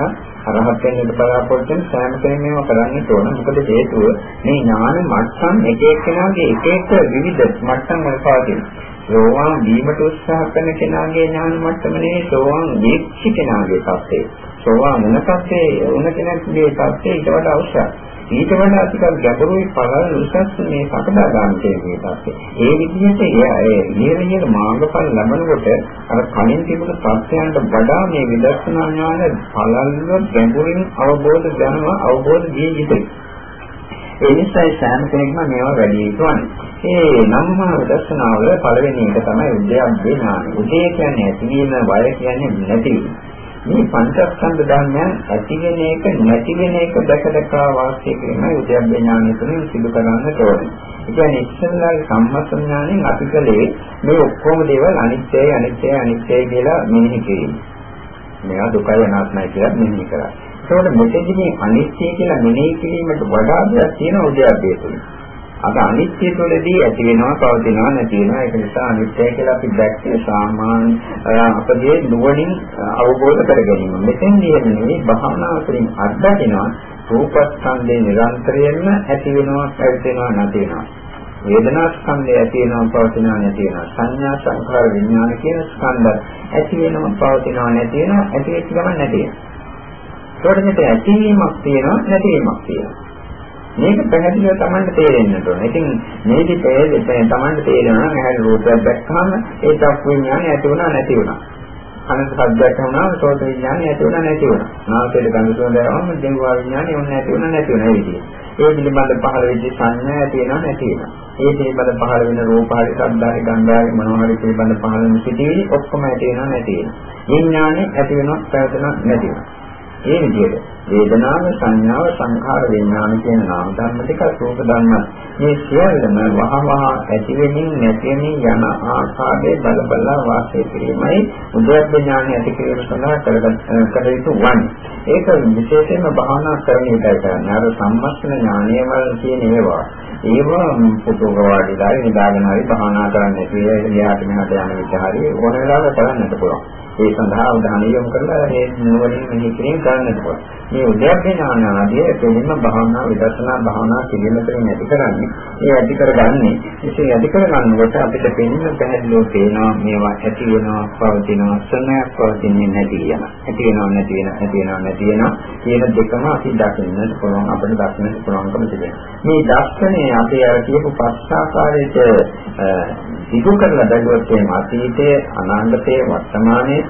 අරහත් වෙන්නට බලාපොරොත්තු වෙන සෑම කෙනෙක්ම මේවා කරන්නට ඕන. මොකද හේතුව මේ ඥාන මට්ටම් එක එක්කෙනාගේ එක එක විවිධ මට්ටම් වල පවතිනවා. සෝවාන් වීමට උත්සාහ කරන කෙනාගේ ඥාන මට්ටම නෙවෙයි සෝවාන් වෙච්ච කෙනාගේ තත්ත්වය. සෝවාන් වෙන තත්ත්වයේ වුණ කෙනෙක්ගේ තත්ත්වය ඊට වඩා අවශ්‍යයි. ඊට වඩා ටිකක් ගැඹුරුයි පළල් උසස් මේ සකදාගාමී තත්ත්වය. ඒ විදිහට ඒ ඉහළ මාර්ගඵල ලැබනකොට අර කලින් තිබුණු තත්ත්වයන්ට වඩා මේ විදර්ශනා ඥාන පළල්ව ගැඹුරින් අවබෝධ දැනව අවබෝධ දී යුතුයි. ඒ නිසා සෑම කෙනෙක්ම මේවා වැඩි යුතුවන්නේ. ඒ නම්මා දර්ශනාවල පළවෙනි එක තමයි උද්‍යප්පේ ඥාන. උදේ කියන්නේ ඇතිවීම, වය කියන්නේ නැතිවීම. මේ පංචස්කන්ධ ධර්මයන් ඇති වෙන එක නැති වෙන එක දැක දැක වාසය කිරීමයි උද්‍යප්පේ ඥානය තුළින් සිදු කරන්නට ඕනේ. ඒ කියන්නේ ඉස්සෙල්ලාගේ සම්මත ඥාණයෙන් අපි කලේ මේ ඔක්කොම දේවල් අනිත්‍යයි අනිත්‍යයි අනිත්‍යයි කියලා මෙනෙහි කිරීම. මේවා දුකයි අනාත්මයි කියලා මෙනෙහි කරා. ඒකෝට මෙතෙන්දී අනිත්‍ය කියලා මෙනෙහි කිරීමට වඩා දෙයක් තියෙන උද්‍යප්පේ තුළින්. අද අනිත්‍ය තුළදී ඇති වෙනවා පවතිනවා නැති වෙනවා ඒක නිසා අනිත්‍ය කියලා අපි දැක්කේ සාමාන්‍ය අපගේ නුවණින් අවබෝධ කර ගැනීම. මෙතෙන්දී එන්නේ භාවනා වලින් අත්දකිනවා රූපස්කන්ධේ නිරන්තරයෙන්ම ඇති වෙනවා පැවතෙනවා නැති වෙනවා. වේදනා ස්කන්ධය ඇති වෙනවා පවතිනවා නැති වෙනවා. සංඥා සංඛාර විඥාන කියන ස්කන්ධ ඇති වෙනවා පවතිනවා නැති වෙනවා ඇති වෙච්ච ගමන් නැති වෙනවා. ඒකට මෙතන ඇතිවීමක් තියෙනවා නැතිවීමක් තියෙනවා. මේක පැහැදිලිව Tamanට තේරෙන්න ඕන. ඉතින් මේකේ තේරෙන්නේ Tamanට තේරෙනවා නම් ඇහැර රූපයක් දැක්කම ඒ චක්ක විඥානය ඇති වුණා නැති වුණා. කනට ශබ්දයක් වුණාම සෝත විඥානය ඇති වුණා නැති වුණා. නාසයට ගඳ සුවඳ ආවම දෙවවා විඥානය ඔන්න ඇති වුණා නැති වුණා ඒ විදිහට. ඒ පිළිබඳ පහළ වෙච්ච සංඥා ඇති වෙනවා නැති වෙනවා. ඒ පිළිබඳ පහළ වෙන රූප හරි ශබ්දාරි ගන්ධාරි මොනවාරි පිළිබඳ පහළ වෙන සිටිවිලි ඔක්කොම ඇති වෙනවා නැති වෙනවා. විඥානය ඇති වෙනවා පැවතෙනවා නැති වෙනවා. ඒ විදිහට වේදනාව සංඥාව සංඛාර විඥාන කියන නාම ධර්ම ටික රූප ධර්ම මේ සියල්ලම වහවහ ඇති වෙමින් නැති වෙමින් යන ආකාරයේ බල බල වාසය කිරීමයි උද්‍යප්ප ඥාන ඇති කිරීම සඳහා කර යුතු වන්නේ. ඒක විශේෂයෙන්ම භාවනා කරන විදිහට කරන්නේ. අර සම්මස්න ඥානය වල තියෙන ඒවා. ඒවා පුතෝක වාඩිලා නිදාගෙන හරි භාවනා කරන්න කියලා එහාට මෙහාට යන විචාරي ඕන වෙලාවක කරන්නත් පුළුවන්. ඒ සඳහා උදාහරණ යොමු කරලා මේ නුවණින් මෙහි කිරීම කරන්නට පුළුවන්. මේ උද්‍යප්පේ ඥාන ආදී දෙලින්ම භාවනා විදර්ශනා භාවනා කිරීම තුළින් ඇති කරන්නේ. ඒ ඇති කරගන්නේ ඉතින් ඇති කරගන්නකොට අපිට පෙනෙන පැහැදිලිව පේනවා මේවා ඇති වෙනවා පවතිනවා සමයක් පවතින්නේ නැති වෙනවා. ඇති වෙනවා නැති වෙනවා ඇති වෙනවා නැති වෙනවා කියන දෙකම අපි දකින්නට පුළුවන් අපිට දකින්නට පුළුවන්කම තිබෙනවා. මේ දර්ශනය අපි අර කියපු පස් ආකාරයට සිදු කරලා බැලුවොත් එහම අතීතයේ අනාගතයේ වර්තමානයේ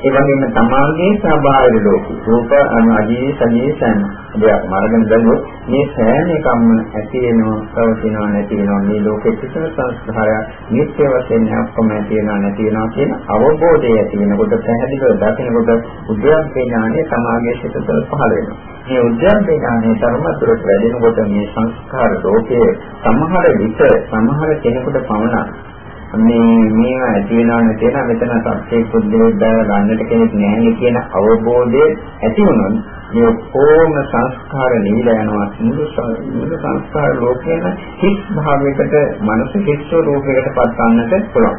ඒ වගේම තමාගේ ස්වභාවික ලෝකෙ රූප අනාදී සජී සෑම දෙයක් මාර්ගන බැලුවොත් මේ සෑම එකක්ම ඇති වෙනවා පවතිනවා නැති වෙනවා. මේ ලෝකෙ කිසිම සංස්කාරයක් නිත්‍ය වශයෙන් ඔක්කොම ඇති වෙනවා නැති වෙනවා කියන අවබෝධය ඇති වෙනකොට පැහැදිලිව දකිනකොට උද්‍යප්පේ ඥානය තමාගේ සිත තුළ පහළ වෙනවා. මේ උද්‍යප්පේ ඥානය ධර්මතුරට වැඩෙනකොට මේ සංස්කාර ලෝකයේ සමහර විට සමහර කෙනෙකුට පමණක් මේ මේවා ඇති වෙනව නැති වෙනව මෙතන සත්‍යයේ පුද්ගලයෙක් දාලා ගන්නට කෙනෙක් නැහැ කියන අවබෝධය ඇති වුණොත් මේ ඔක්කොම සංස්කාර නිවිලා යනවා මුළු මුළු සංස්කාර ලෝකේම හිස් භාවයකට මනස හිස් රූපයකට පත් ගන්නට පුළුවන්.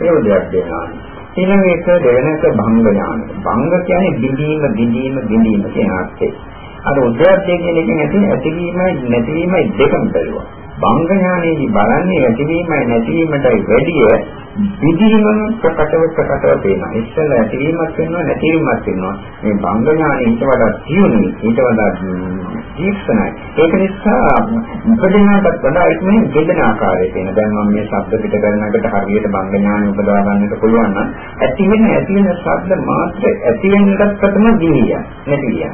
ඒ උදයක් දෙනවා. ඊළඟ එක දෙවෙනි එක භංග ඥාන. භංග කියන්නේ බිඳීම බිඳීම බිඳීම කියන අර්ථය. අර උද්‍යප්තිය කියන එකෙන් ඇති ඇතිවීමයි නැතිවීමයි දෙකම බැලුවා. භංග ඥානයේදී බලන්නේ ඇතිවීමයි නැතිවීමටයි වැඩිය විදීමම ප්‍රකටව ප්‍රකටව පේනවා. ඉස්සෙල්ල ඇතිවීමක් වෙනවා නැතිවීමක් වෙනවා. මේ භංග ඥානෙ ඊට වඩා තියුණුයි. ඊට වඩා තීක්ෂණයි. ඒක නිසා උපදිනාට වඩා ඉක්මනින් බෙදෙන ආකාරය තියෙන. දැන් මම මේ ශබ්ද පිට කරනකොට හරියට භංග ඥානෙ උපදවා ගන්නට පුළුවන් නම් ඇති වෙන ඇති වෙන ශබ්ද මාත්‍ර ඇති වෙනකට ප්‍රථම දීය නැතිවිය.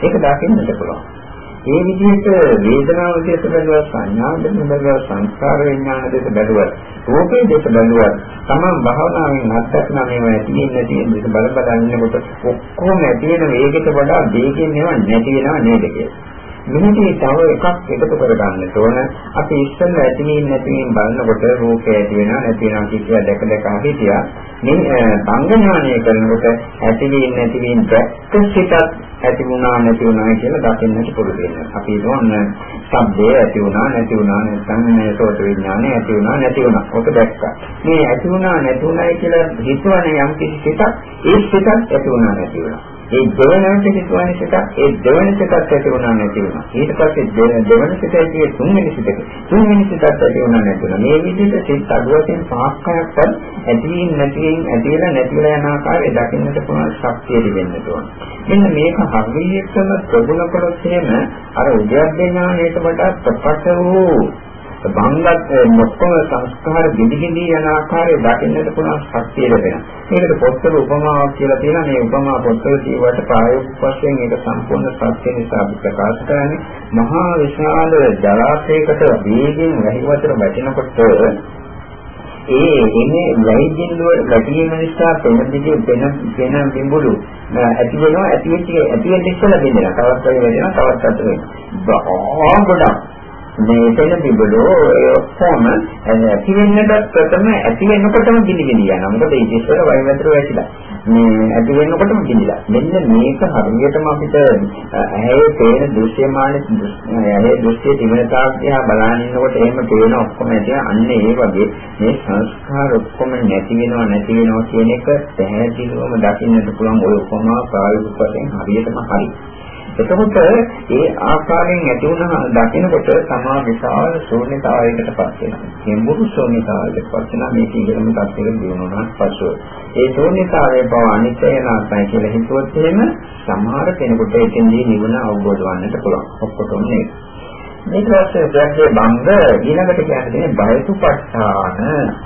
ඒක දකින්නට පුළුවන්. ඒ විදිහට වේදනාව දෙස බැලුවා සංඥාව දෙස බැලුවා සංස්කාර විඥාන දෙස බැලුවා රූපේ දෙස බැලුවා තමන් භාවනාවෙන් අත්දැකන මේවා ඇති වෙන්නේ නැති වෙන දෙස බල බල ඉන්නකොට ඔක්කොම ඇති වෙන වේගයට වඩා වේගෙන් ඒවා නැති වෙනව නේද කියලා. මෙහිදී තව එකක් එකතු කරගන්න ඕන. අපි ඉස්සෙල්ලා ඇතිවීම නැතිවීම බලනකොට රූපය ඇති වෙනවා නැති වෙනවා කියලා දැක දැක හිටියා. මේ සංඥාණය කරනකොට ඇතිවීම නැතිවීම දැක්ක සිතත් ඇති වුණා නැති වුණා කියලා දකින්නට පුරුදු වෙනවා. අපි ඕන ශබ්දය ඇති වුණා නැති වුණා නැත්නම් මේ සෝත විඥානය ඇති වුණා නැති වුණා. ඔක දැක්කා. මේ ඇති වුණා නැති වුණායි කියලා හිතුවනේ යම් කිසි සිතක් ඒ සිතත් ඇති වුණා නැති වුණා. ඒ දෙවනට හිතුවන සිත ඒ දෙවන සිතත් ඇති වුණා නැති වුණා. ඊට පස්සේ දෙවන සිත ඇති තුන්වෙනි සිතට තුන්වෙනි සිතත් ඇති වුණා නැති වුණා. මේ විදිහට සිත් අඩුවකින් පහක්කයක්වත් ඇතිවීම නැතිවීම ඇති වෙලා නැති වෙලා යන ආකාරය දකින්නට පුළුවන් ශක්තිය දෙන්න ඕන. මෙන්න මේක හරියටම ප්‍රගුණ කළොත් එහෙම අර උද්‍යප්පේ ඥානයට වඩා ප්‍රකට වූ බංගත් මොක්කම සංස්කාර ගිනිගිනි යන ආකාරය දකින්නට පුළුවන් ශක්තිය ලැබෙනවා. මේකට පොත්වල උපමාවක් කියලා තියෙනවා. මේ උපමා පොත්වල කියවට ප්‍රායෝගික වශයෙන් ඒක සම්පූර්ණ සත්‍ය නිසා අපි ප්‍රකාශ කරන්නේ මහා විශාල ජලාශයකට වේගෙන් වැහි වතුර වැටෙනකොට ඒ එන්නේ වෛද්‍යන්දුව ගැටීම නිසා පෙන දිගේ පෙන පෙන බිඹුළු ඇති වෙනවා ඇති වෙච්ච ඇති වෙච්ච ඉස්සලා බින්දෙනවා තවත් වෙයි වෙනවා තවත් අත වෙනවා ගොඩක් මේ එතන තිබුණෝ ඒ ඔක්කොම ඇති වෙන්නට ප්‍රථම ඇති වෙනකොටම ගිනිගෙන යනවා. මොකද ඒ ඉස්සර වයි වතුර වැටිලා. මේ ඇති වෙනකොටම ගිනිලා. මෙන්න මේක හරියටම අපිට ඇහි පේන දෘශ්‍යමාන ඇහි දෘශ්‍ය තිබෙන තාක්ෂයා බලන ඉන්නකොට එහෙම පේන ඔක්කොම ඇති අන්න ඒ වගේ මේ සංස්කාර ඔක්කොම නැති වෙනවා නැති වෙනවා කියන එක පැහැදිලිවම දකින්නට පුළුවන් ඔය උපමා ප්‍රායෝගික වශයෙන් හරියටම හරි. එතකොට ඒ ආකාරයෙන් ඇති වුණ දකිනකොට තමා විශාල ශූන්‍යතාවයකට පත් වෙනවා. ගැඹුරු ශූන්‍යතාවයකට පත් වෙනවා මේක ඉගෙනම තත්ත්වෙට දිනුනොත් පසුව. ඒ ශූන්‍යතාවය බව අනිත්‍ය නාසයි කියලා හිතුවොත් එහෙම සමහර කෙනෙකුට එතෙන්දී නිවන අවබෝධ වන්නට පුළුවන්. ඔක්කොටම නෙවෙයි. මේක පස්සේ දැක්කේ බංග ඊළඟට කියන්නේ බයතුපත්ඨාන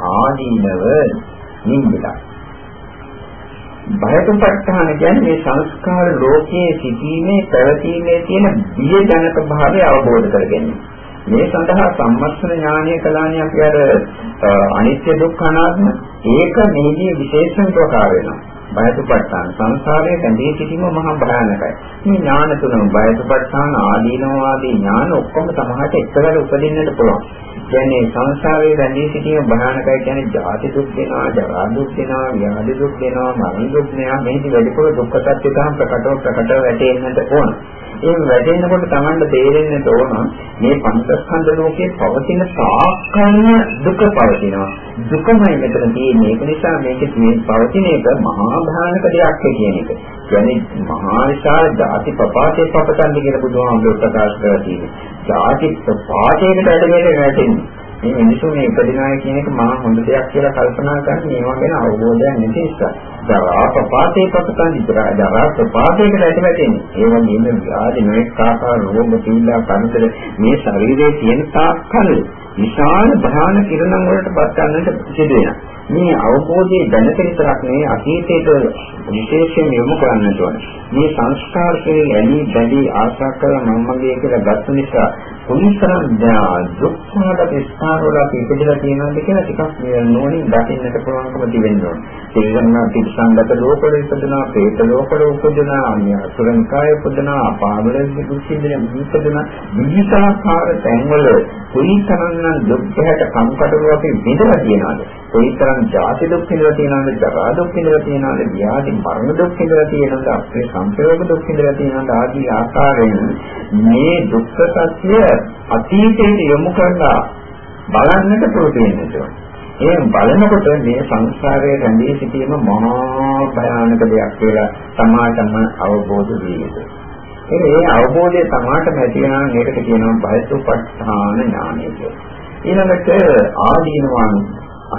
ආදීනව නින්දලා. බයතුපත්ඨාන කියන්නේ මේ සංස්කාර ලෝකයේ සිටීමේ පැවතීමේ තියෙන බියජනක භාවය අවබෝධ කරගන්න. මේ සඳහා සම්මස්තන ඥානය කලානේ අපි අර අනිත්‍ය දුක්ඛ අනාත්ම ඒක මෙහිදී විශේෂයෙන් ප්‍රකාර වෙනවා. බයතුපත්ඨාන සංසාරයේ බැඳී සිටීම මහා භයානකයි. මේ ඥාන තුනම බයතුපත්ඨාන ආදීනෝ ආදී ඥාන ඔක්කොම සමහරට එකවර උපදින්නට පුළුවන්. කියන්නේ සංසාරයේ රැඳී සිටීම භයානකයි කියන්නේ ජාති දුක් දෙනවා, ජරා දුක් දෙනවා, ව්‍යාධි දුක් දෙනවා, මරණ දුක් දෙනවා. මේක වැඩිපුර දුක්ඛ සත්‍ය තහම් ප්‍රකටව ප්‍රකටව වැටෙන්නට ඕන. ඒ වැටෙනකොට Tamanට තේරෙන්නට ඕන මේ පංචස්කන්ධ ලෝකයේ පවතින සාකල්ය දුක පවතිනවා. දුකමයි මෙතන තියෙන්නේ. ඒක නිසා මේක මේ පවතින එක මහා භයානක දෙයක් කියන එක. කියන්නේ මහා විශාල ಜಾති ප්‍රපාතේ පපතන්නේ කියලා බුදුහාමුදුරුවෝ ප්‍රකාශ කරලා තියෙනවා. ಜಾති ප්‍රපාතයකට ඇදගෙන වැටෙන්නේ. මේ මිනිසුන් මේ ඉපදිනාය කියන එක මහා හොඳ දෙයක් කියලා කල්පනා කරන්නේ ඒවා ගැන අවබෝධයක් නැති නිසා. ජරා ප්‍රපාතේ පතන් ඉදරා ජරා ප්‍රපාතයකට ඇතිවෙන්නේ. ඒ වගේම ආදී නොඑක ආකාර රෝග පීඩා කරදර මේ ශරීරයේ තියෙන තාක්කල් විශාල භයානක කිරණම් වලට පත් ගන්නට සිදු වෙනවා. මේ අවබෝධයේ දැනට විතරක් නෙවෙයි අතීතයට විශේෂයෙන් යොමු කරන්නට ඕන. මේ සංස්කාරකේ ඇලි බැඳි ආශා කරලා මමගේ කියලා ගත්ත නිසා කොයිතරම් දුක්ඛාද ස්ථානවල අපි ඉපදලා තියෙනවද කියලා ටිකක් නෝනින් දකින්නට පුළුවන්කම තිබෙන්න ඕන. තේරෙනවා පිටසංගත ලෝකවල ඉපදෙනවා, പ്രേත ලෝකවල උපදිනවා, අන්‍යසුරංකාය උපදිනවා, අපාවල දුක්ඛින්දන ඉපදෙනවා. විවිධාකාර තැන්වල කොයිතරම්නම් දුක් ගැට කම්කටොළු අපි විඳලා තියනවද? කොයිතරම් ජාති දුක් විඳලා තියනවද? ජරා දුක් විඳලා තියනවද? ව්‍යාධි මරණ දුක් විඳලා තියනවද? අපේ සංප්‍රයෝග දුක් විඳලා තියනවද? ආදී ආකාරයෙන් මේ දුක්ඛ සත්‍ය අතීතයට යොමු කරලා බලන්නට පුරුදු වෙන්න ඕනේ. ඒ බලනකොට මේ සංසාරයේ රැඳී සිටීම මහා භයානක දෙයක් කියලා සමාජම අවබෝධ වී යුතුයි. ඒ අවබෝධය සමාජයට ඇති වෙනා මේකට කියනවා බයසුපස්ථාන ඥානය කියලා. ඊළඟට ආදීනවාන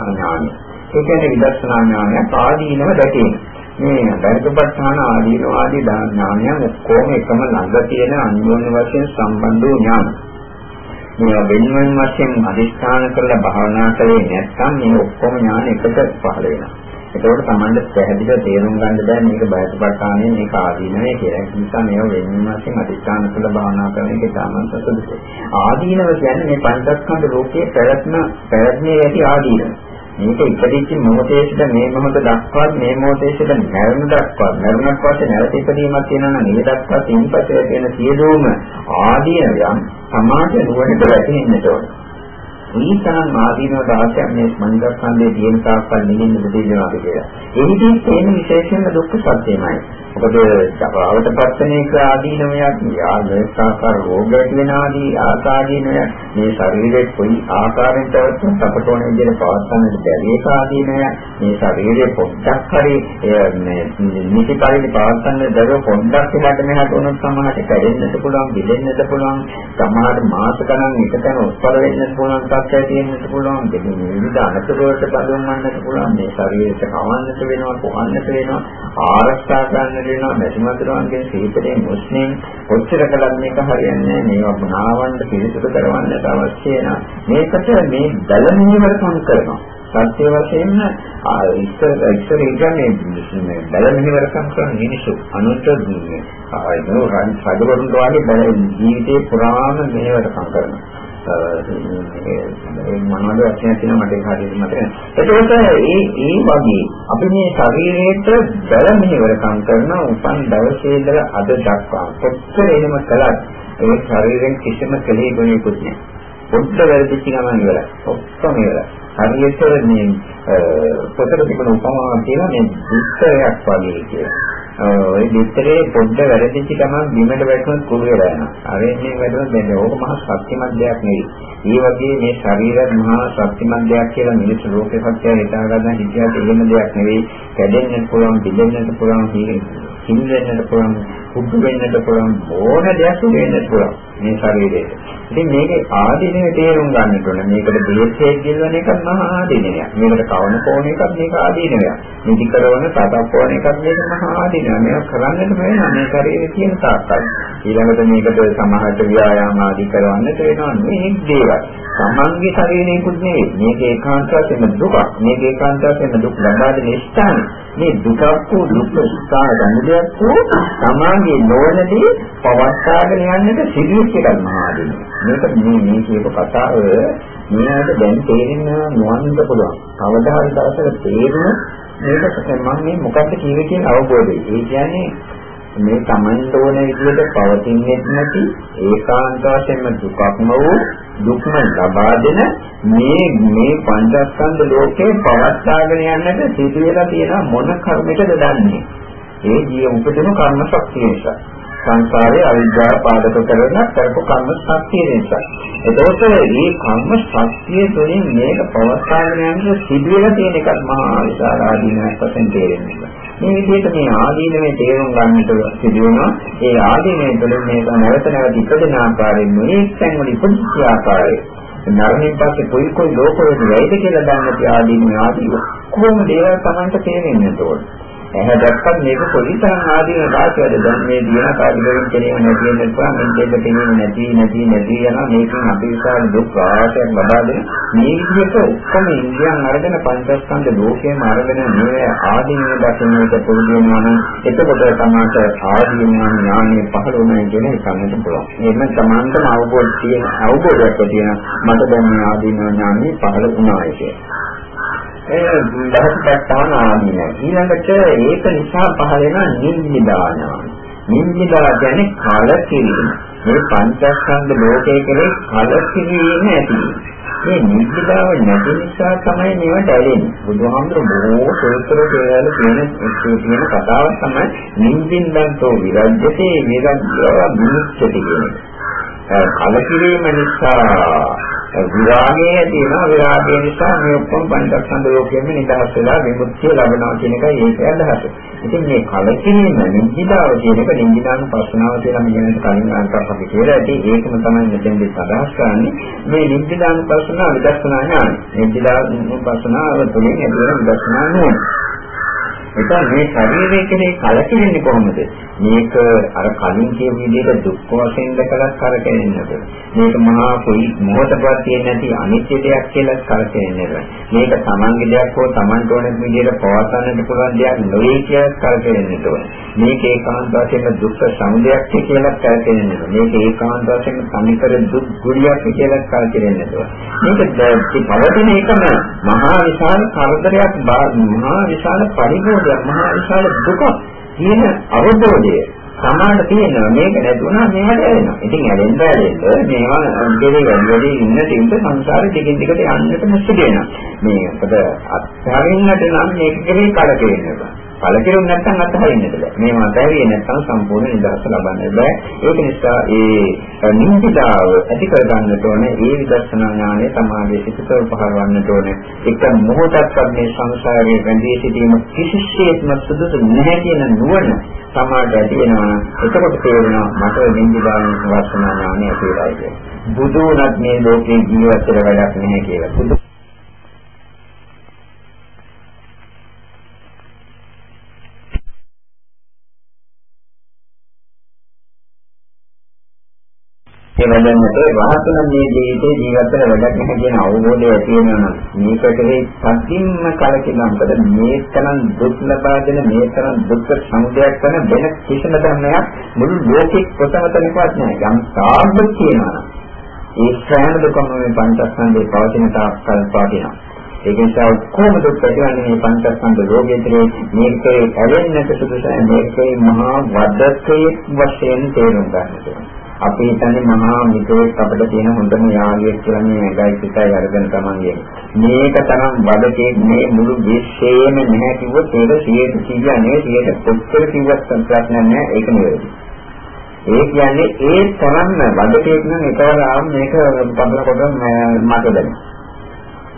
ඥානය. ඒ කියන්නේ විදර්ශනා ඥානය ආදීනව දැකීම. මේ බයසුපස්ථාන ආදීනව ආදී ඥානයන් කොහොම එකම ළඟ තියෙන අන්‍යෝන්‍ය වශයෙන් සම්බන්ධ වූ ඥාන. මේවා වෙන වෙන වශයෙන් අදිස්ථාන කරලා භාවනා කරේ නැත්නම් මේ ඔක්කොම ඥාන එකට පහළ වෙනවා. ඒකෝට Tamanda පැහැදිලිව තේරුම් ගන්න බෑ මේක බයසපටානේ මේක ආදීනවේ කියලා. ඒ නිසා මේව වෙනින් වශයෙන් අධිෂ්ඨාන කළ භාවනා කරන එක සාමාන්‍ය සුදුසුයි. ආදීනව කියන්නේ මේ පංචස්කන්ධ ලෝකයේ පැවැත්ම පැවැත්මේ ඇති ආදීනව. මේක ඉපදිච්ච මොහොතේ සිට මේ මොහොත දක්වා මේ මොහොතේ සිට මරණ දක්වා මරණක් පස්සේ නැවත ඉපදීමක් තියෙනවා නම් ඒ දක්වා තින්පතේ තියෙන සියලුම ආදීනවයන් සමාජ නුවණට වැටෙන්නට ඕනේ. මේ තරම් ආදීනව දාසයක් මේ මනිකස්කන්ධයේ තියෙන තාක්කල් නිමින්න දෙදෙනවා කියලා. එහිදී තියෙන විශේෂයෙන්ම දුක්ඛ සත්‍යමයි. මොකද ජපාවට පත්තන එක ආදීනමයක් යාමේකාකාර රෝග ඇති වෙන ආදී ආකාදීනමයක් මේ ශරීරයේ කොයි ආකාරයෙන් තවත් අපට ඕන විදිහට පවත්වන්නට බැරි එක ආදීනමයක් මේ ශරීරයේ පොඩ්ඩක් හරි මේ නිසි පරිදි පවත්වන්න දරුව පොඩ්ඩක් එහාට මෙහාට වුණොත් සමහරට කැඩෙන්නත් පුළුවන් බිඳෙන්නත් පුළුවන් සමහර මාස ගණන් එකතැන උත්පල වෙන්නත් පුළුවන් තත්ත්වය තියෙන්නත් පුළුවන් දෙකින් විවිධ අනතුරුවලට බලවන්නත් පුළුවන් මේ ශරීරයට කවන්නට වෙනවා කොහන්නට වෙනවා ආරක්ෂා ගන්න වෙනවා නැති මතරවන්ගේ සීතලෙන් උෂ්ණයෙන් කොච්චර කළත් මේක හරියන්නේ මේවා මනාවන්න පිළිසුදු කරවන්නට අවශ්‍ය වෙනවා. මේකට මේ බැලමීමකම් කරනවා. සත්‍ය වශයෙන්ම ඉස්සර ඉස්සර ඉන්නේ බැලමීමකම් කරන මිනිසු අනුන්ට දුන්නේ. ආයතන රජවරුන් වගේ ජීවිතේ පුරාම මේවටකම් කරනවා. ඒ මොනවද වචන තියෙනවා මට ඒක හරියට මතක නැහැ. එතකොට ඒ ඒ වගේ අපි මේ ශරීරයට බල මෙහෙවරකම් කරන උපන් දවසේ ඉඳලා අද දක්වා කොච්චර එහෙම කළත් ඒ ශරීරයෙන් කිසිම කෙලෙහි ගුණයකුත් නැහැ. පොඩ්ඩ වැරදිච්ච ගමන් ඉවරයි. ඔක්කොම ඉවරයි. හරියට මේ පොතක තිබුණ උපමාවක් තියෙනවා මේ දුක්ඛයක් වගේ කියලා. ඔය විතරේ පොඩ්ඩ වැරදිච්ච ගමන් බිමට වැටුනොත් කුරු වෙලා යනවා. අර එන්නේ වැටුනොත් දෙන්නේ. ඕක මහා ශක්තිමත් දෙයක් නෙවෙයි. ඒ වගේ මේ ශරීරය මහා ශක්තිමත් දෙයක් කියලා මිනිස්සු ලෝකේ සත්‍යය හිතා ගන්න හිතියට එහෙම දෙයක් නෙවෙයි. කැඩෙන්නත් පුළුවන්, බිඳෙන්නත් පුළුවන්, හිල් වෙන්නත් පුළුවන්, කුඩු වෙන්නත් පුළුවන්, ඕන දෙයක් වෙන්නත් පුළුවන් මේ ශරීරයේ. ඉතින් මේකේ ආදීනව තේරුම් ගන්නට ඕනේ. මේකට බේස්යෙන් ගිල්වන එක මහා ආදීනයක්. මේකට කවන කෝණ එකක් මේක ආදීනයක්. නිදි කරන සතප්පවන එකක් මේක මහා ආදීනයක්. මේක කරන්නට බෑ මේ ශරීරයේ තියෙන තාක්කල්. ඊළඟට මේකට සමහරට ව්‍යායාම ආදී කරවන්නට වෙනවා. මේ දේවල්. සමන්ගේ ශරීරයකුත් නෙවෙයි. මේක ඒකාන්ත වශයෙන් දුකක්. මේක ඒකාන්ත වශයෙන් දුක් ලබා දෙන ස්ථාන. මේ දුකක් වූ දුක් ස්ථාන ගන්නදයක් වූ සමාගයේ නොවනදී පවත්වාගෙන යන්නට සිදුවෙච්ච එකක් මහා ආදීනයක්. මේක මේ මේ කියපු කතාව මෙයාට දැන් තේරෙන්න නොවන්න පුළුවන්. කවදා හරි දවසක තේරෙන මේක මම මේ මොකක්ද කියන්නේ කියන අවබෝධය. ඒ කියන්නේ මේ Tamanට ඕන විදිහට පවතින්නේ නැති ඒකාන්ත වශයෙන්ම දුකක්ම වූ දුක්ම ලබා දෙන මේ මේ පංචස්කන්ධ ලෝකේ පවත්වාගෙන යන්නට සිදුවලා තියෙන මොන කර්මයකද දන්නේ? ඒ ජීව උපදින කර්ම ශක්තිය නිසා. සංසාරේ අවිද්‍යාව පාදක කරගෙන කරපු කර්ම ශක්තිය නිසා. එතකොට මේ කර්ම ශක්තිය තුළින් මේක පවත්වාගෙන යන්න සිදුවෙලා තියෙන එකක් මහා විශාල ආදීනයක් වශයෙන් තේරෙනවා. මේ විදිහට මේ ආදීනමේ තේරුම් ගන්නට සිදුවෙනවා. ඒ ආදීනමේ තුළින් මේක නැවත නැවත ඉපදෙන ආකාරයෙන් මේ තැන් වල ඉපදිච්ච ආකාරය නරණින් පස්සේ කොයි කොයි ලෝකවලට වෙයිද කියලා දැනගන්න ආදීනමේ ආදීව කොහොම දේවල් Tamanට තේරෙන්නේ නැතකොට. ඇහැ දැක්කත් මේක පොලිසන් ආදීන රාශියද දැන් මේ දින කාර්යවලින් කෙනෙක් නැති වෙන නිසා මේ දෙක තේරෙන්නේ නැති නැති නැති යනවා මේකෙන් අපි විශාල දුක් රාශියක් ලබා දෙන මේ විදිහට ඔක්කොම ඉන්ද්‍රියන් අරගෙන පංචස්කන්ධ ලෝකයේම අරගෙන මේ ආදීන දකින්නට පුරුදු වෙනවා නම් එතකොට තමයි ආදීන ඥානෙ පහළ වෙනවා කියන එක ගන්නට පුළුවන්. එහෙම සමාන්තම අවබෝධ තියෙන අවබෝධයක් තියෙන මට දැන් මේ ආදීන ඥානෙ පහළ වුණා කියන්නේ. ඒ දහස්පත්තාන ආදීන. ඊළඟට ඒක නිසා පහළ වෙන නිම්මිදා ඥාන. නිම්මිදා කියන්නේ කාල කිරීම. මේ පංචස්කන්ධ ලෝකයේ කෙරේ කලකිරීම ඇති මේ නිබ්බිදාව නැති නිසා තමයි මේවට ඇලෙන්නේ. බුදුහාමුදුරුවෝ බොහෝ සූත්‍ර දේවල් කියන කියන කතාවක් තමයි නිබ්බින්දන්තෝ විරජ්‍යතේ විරජ්‍යව විමුක්ති කියන එක. කලකිරීම නිසා විරාගය තියෙනවා විරාගය නිසා මේ ඔක්කොම පංචස්කන්ධ ලෝකයෙන් නිදහස් වෙලා විමුක්තිය ලබනවා කියන එකයි ඒකේ අදහස. ඉතින් මේ කලකිරීම නිදිදාව කියන එක නිදිදාන පස්සනාව කියලා මෙන්නට කලින් අන්තක් අපි කියලා ඇති ඒකම තමයි මෙතෙන්දී අදහස් කරන්නේ. මේ නිදිදාන පස්සනාව විදර්ශනා ඥාන. නිදිදාන පස්සනාව තුළින් ඇතිවන විදර්ශනා ඥාන. එතන මේ ශරීරය කෙරේ කලකිරෙන්නේ කොහොමද? මේක අර කලින් කියපු විදිහට දුක් වශයෙන් දැකලා කරකෙන්නද? මේක මහා කොයි මොහොතකවත් තියෙන්නේ නැති අනිත්‍ය දෙයක් කියලා කරකෙන්නද? මේක Tamange දෙයක් හෝ Tamanට ඕන විදිහට පවත්වන්නට පුළුවන් දෙයක් නෙවෙයි කියලා කරකෙන්නද? මේක ඒකාන්ත වශයෙන් දුක්ඛ සමුදයක් කියලා කරකෙන්නද? මේක ඒකාන්ත වශයෙන් සමිකර දුක් ගුලියක් කියලා කරකෙන්නද? මේක පවතින එකම මහා විශාල කරදරයක් මහා විශාල පරිභෝගයක් මහා විශාල දුකක් කියන අවබෝධය සමාන තියෙනවා මේක නැතුණා මේකට ඇලෙනවා. ඉතින් ඇලෙන්න ඇලෙන්න මේවා දෙලේ වැඩි වැඩි ඉන්න තින්ද සංසාරේ ටිකින් ටිකට යන්නට මුස්තු දෙනවා. මේ අපද අත්හරින්නට නම් මේක කෙරේ කලකිරෙන්න කලකිරුම් නැත්නම් අත්හරින්නට බෑ. මේවා අත්හැරියේ නැත්නම් සම්පූර්ණ නිදහස ලබන්න බෑ. ඒක නිසා ඒ නින්දිතාව ඇති කර ගන්නට ඕනේ. ඒ විදර්ශනා ඥානය සමාධියේ සිතතව පහරවන්නට ඕනේ. එක මොහොතක්වත් මේ සංසාරයේ රැඳී සිටීම කිසිසේත්ම සුදුසු නැහැ කියන නුවණ සමාජයට ඇති වෙනවා. එතකොට තේරෙනවා මට නින්දිතාවෙන් විදර්ශනා ඥානය ඇතිවයි කියලා. බුදු වුණත් මේ ලෝකේ ජීවත් වෙලා වැඩක් නැහැ කියලා. ඒ වැඩන්නට රහතන මේ ජීවිතේ ජීවත් වෙන වැඩක් නැහැ කියන අවබෝධය ඇති වෙනවා නම් මේකට ඒ සත්‍යින්ම කලකිරීමකට මේ තරම් දුක් ලබා දෙන මේ තරම් දුක් සමුදයක් කරන වෙන කිසිම ධර්මයක් මුළු ලෝකෙ කොතනකවත් නැහැ. යම් සාර්ථක කියනවා ඒ සෑම දුකම මේ පංචස්කන්ධේ පවතින තාක් කල් පවතිනවා ඒක නිසා කොහොමද ප්‍රතිවන්නේ මේ පංචස්කන්ධ රෝගයේ මේකේ ඇලෙන්නට සුදුසු මේකේ මහා වදකයේ වශයෙන් තේරුම් ගන්නට ඕනේ අපි හිතන්නේ මහා මිත්‍රෙක් අපිට තියෙන හොඳම යාළුවෙක් කියලා මේ ඇඟයි සිතයි අරගෙන තමන්ගේ. මේක තරම් වදකේ මේ මුළු විශ්වයේම නැහැ කිව්වොත් ඒක 100 100 නෙවෙයි 100 කොච්චර කිව්වත් ප්‍රශ්නයක් නැහැ ඒක නෙවෙයි. ඒ කියන්නේ ඒ තරම්ම වදකේක් නම් එකවර ආව මේක පදල කොට මට දැනෙනවා.